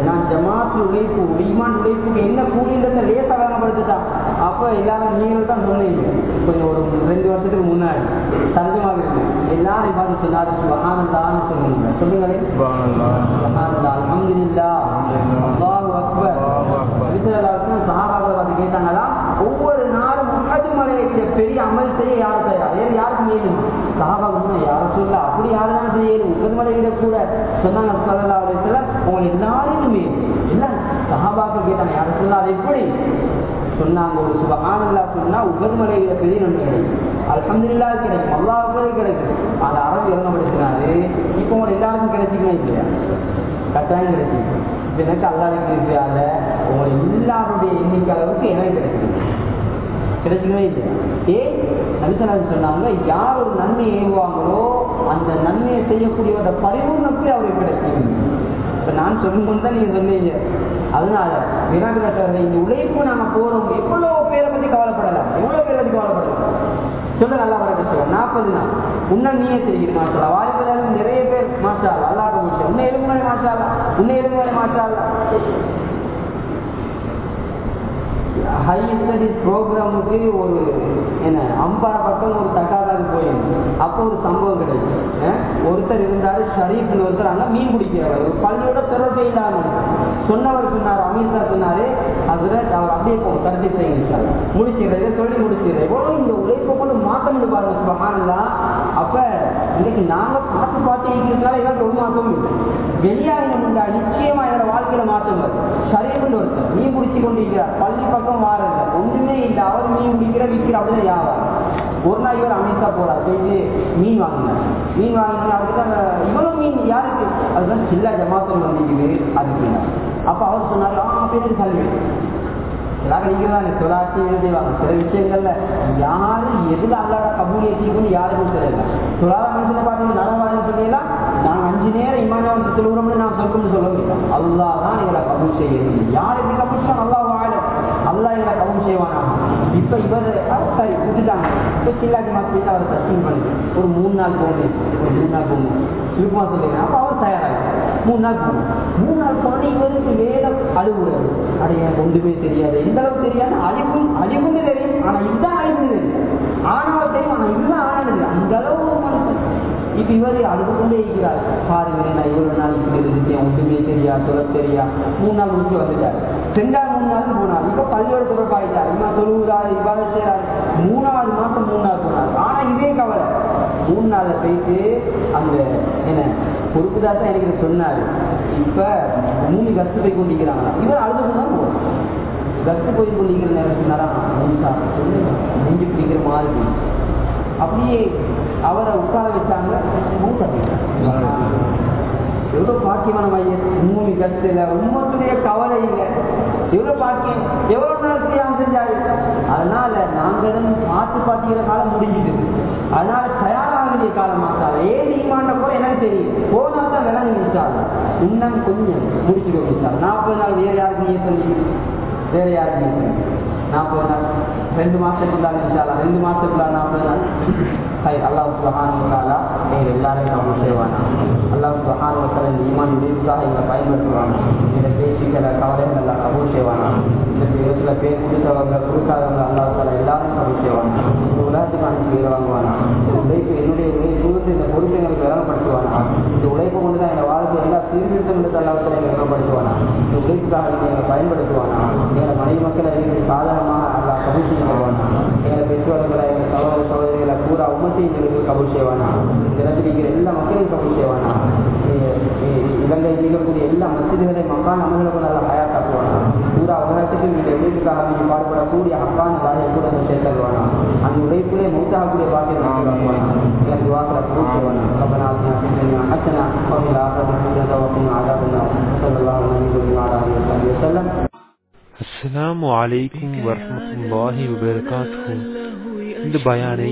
நான் ஜமாத்து உழைப்பு ஈமான் உழைப்புக்கு என்ன கூலின்றத லேசா வேணப்படுத்துட்டான் அப்ப எல்லாரும் நீங்கள் தான் சொன்னீங்க. கொஞ்சம் ஒரு ரெண்டு வருஷத்துக்கு முன்னாடி தர்ஜமாக இருக்கு எல்லாரும் பார்த்து சொன்னாரு. சுபஹானல்லான்னு சொல்லுங்க சொல்லுங்களேன் சுபஹானல்லாஹ், அல்ஹம்துலில்லாஹ், அல்லாஹு அக்பர். நபிசல்லாஹு சஹாபாக்களை பார்த்து கேட்டாங்களா? ஒவ்வொரு நாளும் உஹது மலையில பெரிய அமல் செய்ய யார் தயார்? வேறு யாருக்கு மேலும் சஹாபாக்கள் யாரும் சொல்ல அப்படி யாரும் செய்யணும். உஹது மலையில கூட சொன்னாங்க சல்லா அலிஸ்ல உங்களை எல்லாரும் மேலும் எல்லாம் சஹாபாக்கள் கேட்டாங்க. யாரும் சொல்ல அது எப்படி? சொன்னாங்க. ஒரு சுபகானல்லா சொன்னா உகது பெரிய நன்மை கிடைக்கும். அலமதுல்லா கிடைக்கும். அல்லாஹ்வே கிடைக்கும். அதை அறம் இறங்கப்படுத்தினாரு இப்போ உங்க எல்லாருக்கும் கிடைச்சிக்கணும் இல்லையா? கட்டாயம் கிடைச்சிருக்கு இப்ப எனக்கு அல்லாஹ் இருக்கிறால உங்களை எல்லாருடைய எண்ணிக்கை அளவுக்கு எனக்கு கிடைச்சிருக்கு கிடைச்சிக்கவே இல்லை ஏ நபிசலாஜி சொன்னாங்க யார் ஒரு நன்மை ஏவுவாங்களோ அந்த நன்மையை செய்யக்கூடியவரோட பரிபூர்ணத்தை அவருக்கு கிடைக்கும் இப்ப நான் சொல்லும் தான் நீங்க சொன்னீங்க. அதனால வினாகிராட்டவர்களை இந்த உழைப்பு நாம போறோம். எவ்வளவு பேரை பத்தி கவலைப்படலாம். எவ்வளவு பேரை பத்தி கவலைப்படலாம்? சொல்ல நல்லா வர சொல்ல நாற்பது நாள். உன்ன நீயே தெரியும் மாஷா வாழ்க்கையில நிறைய பேர் மாஷா அல்லாஹ் முடிச்சு உன்னை எலும்புகளை மாஷா உன்னை எலும்புகளை மாஷா ஹை ஸ்டடிஸ் ப்ரோக்ராமுக்கு ஒரு என்ன அம்பார பக்கம் ஒரு தக்காத தக்காதாக்கு போயிருந்தோம் அப்போ ஒரு சம்பவம் கிடைக்கும். ஒருத்தர் இருந்தாரு ஷரீஃப்னு ஒருத்தர் ஆனால் மீன் பிடிக்கிறவர். ஒரு பள்ளியோட தொடர்பே இல்லாமல் சொன்னவர் சொன்னார் அமீர் சார் சொன்னாரு அதுல அவர் அப்படியே போகும் கருதி செய்யுங்க முடிச்சுக்கிறது சொல்லி முடிச்சுக்கிறது இந்த உழைப்பை கொண்டு மாற்றம் என்று பாருங்க சுபஹானல்லா அப்ப இன்னைக்கு நாங்க பார்த்து பார்த்து இருக்கிறதுனால எங்களுக்கு ஒரு மாற்றமும் இல்லை. வெளியாகின முண்டா நிச்சயமா என்னோட வாழ்க்கையில மாற்றம் வரும். ஷரீஃப்னு ஒருத்தர் மீன் பிடிச்சு கொண்டிருக்கிறார் பள்ளி பக்கம் வாரல. ஒண்ணுமே இல்லை. அவர் மீன் பிடிக்கிற விற்கிற அப்படின்னு வியாபாரம். ஒரு நாள் இவர் அமித்ஷா போறார். போயிட்டு மீன் வாங்கினார். மீன் வாங்கினா அவருக்கு அந்த இவ்வளவு மீன் யாருக்கு? அதுதான் சில்லா ஜமாத்தம் வந்திருக்குது அதுக்கு அப்போ அவர் சொன்னாரு ஆ பேருக்கு கல்வி எல்லாரும் நீங்க தான் தொலாட்சி எழுதிவாங்க சில விஷயங்கள்ல யாரு எதுல அல்லாட கபூலியத்தையும் யாருக்கும் தெரியல. தொழாத மனுஷனை பார்த்து நரவாதம் சொல்லிடலாம் நான் அஞ்சு நேரம் இமானியா வந்து நான் சொல்லணும்னு சொல்ல முடியும்? அல்லாஹ் தான் எங்களை கபூல் செய்யணும். யார் எப்படி கபூல் செய்யணும் அல்லாஹ் வாழும் அல்லாஹ் எங்களை கபூல் செய்வானா? இப்ப இவர் சரி விட்டுட்டாங்க இப்ப சில்லாஜி மாத்தி அவர் சஸ்டிங் பண்ணி ஒரு மூணு நாள் போகணும் ஒரு மூணு நாள் போகணும் சுருக்கமா சொல்லுங்க அப்ப அவர் தயாராகும் மூணு நாள் போகணும் மூணு நாள் போனால் இவருக்கு வேலை அழுகுறாரு அடைய ஒன்றுமே தெரியாது. எந்த அளவுக்கு தெரியாது? அழிவும் அழிவுன்னு தெரியும். ஆனா இதுதான் அழிவுன்னு தெரியும். ஆணவ தெரியும் ஆனா இதுதான் ஆனது அந்த அளவு மனசு இப்போ இவர் அழுது கொண்டே இருக்கிறார். பாருங்க நான் இவ்வளவு நாள் இப்படி இருந்துட்டேன் ஒன்றுமே தெரியா சொல்ல தெரியா? மூணு நாள் முடிச்சு வந்துட்டார். ரெண்டாவது மூணு நாள் போனார் இப்ப பள்ளியோட தொடர்பாயிட்டார் இம்மா தொழுகிறார் இவ்வாறு செய்யறாரு மூணாவது மாசம் மூணு நாள் போனார். ஆனா இதே கவலை. மூணு நாள்ல போயிட்டு அந்த என்ன பொறுப்புதார் தான் எனக்கு சொன்னாரு. இப்ப மூணு கஸ்து போய் கொண்டிருக்கிறாங்களா இவர் அழுது கொண்டு தான் போவார். கஸ்து போய் கொண்டிருக்கிற நேரம் சொன்னாரா மூசா நெஞ்சு பிடிக்கிற மாதிரி அப்படியே அவரை உட்கார வச்சாங்க எவ்வளவு பாக்கியமான மையம் மூணு கஷ்டம் உம்மத்துடைய கவலை இல்லை. எவ்வளவு பாக்கியம். எவ்வளவு நாள் செய்யாம செஞ்சாரு. அதனால நாங்களும் பார்த்து பார்த்துக்கிற காலம் முடிஞ்சுது. அதனால தயாராக வேண்டிய காலம் மாத்தாது ஏன் நீமாண்ட கூட எனக்கு தெரியும். போனா தான் விலங்கு நினைச்சாங்க இன்னும் கொஞ்சம் முடிச்சுக்க நினைச்சாங்க நாற்பது நாள் வேற யாருக்கு நீ சொல்லி. வேற யாருக்கு நீ சொல்லி. நாற்பது நாள். ரெண்டு மாசத்துக்குள்ளா இன்ஷால்லா ரெண்டு மாசத்துக்குள்ளால நாற்பது நாள்? ஹை அல்லாஹ் சுபஹானுவத்தாலா எல்லாரையும் செய்வானா அல்லாஹ் ஈமான் எங்களை பயன்படுத்துவானா இந்த பேசிக்கிற கவலைகள் எல்லாம் கபூல் செய்வானா இந்த ஒரு பேர் கொடுத்தவங்க கொடுக்காதவங்க அல்லாஹ் எல்லாரும் கபூல் செய்வானா இந்த உலகத்துக்கு அனுப்பி வாங்குவானா இந்த உழைப்பு என்னுடைய உழைப்பு இந்த பொறுப்பை எங்களுக்கு விளங்கப்படுத்துவானா இந்த உழைப்பு கொண்டு தான் எங்கள் வாழ்க்கை எல்லா சீர்திருத்தங்களுக்கு அல்லாஹ் எங்களை விளங்கப்படுத்துவானா இந்த உழைப்புக்காக நீங்க எங்களை பயன்படுத்துவானா எங்களை மனைவி மக்களை சாதகமாக சாதாரணமாக அல்லாஹ் கபூல் செய்வானா எங்களை பெற்றோர்களை முஸ்லீம்களுக்கு கபூல் செய்வானா? இந்த இடத்துல இருக்கிற எல்லா மக்களையும் கபூல் செய்வானா? இலங்கையில் இருக்கக்கூடிய எல்லா மசிதிகளை மக்கான அமல்களை கூட நல்லா தயாராக்குவானா பூரா உலகத்துக்கு இந்த எதிர்காலம் நீங்கள் பாடுபடக்கூடிய அக்கான வேலையை கூட சேர்த்தல்வானா அந்த உழைப்பிலே மூத்தாகக்கூடிய பாக்கியம் நாங்களாக்குவானா எனக்கு வாசல கூட்டுவானா கபனாத்னா சிந்தனா அச்சனா கோவில் ஆகவன் ஆதாபுனா சொல்லலாம் நபி ஆடாது செல்லம் அஸ்லாம் வலைக்கும் வரமத்துல்லாஹி வபர்காத்து இந்த பயானை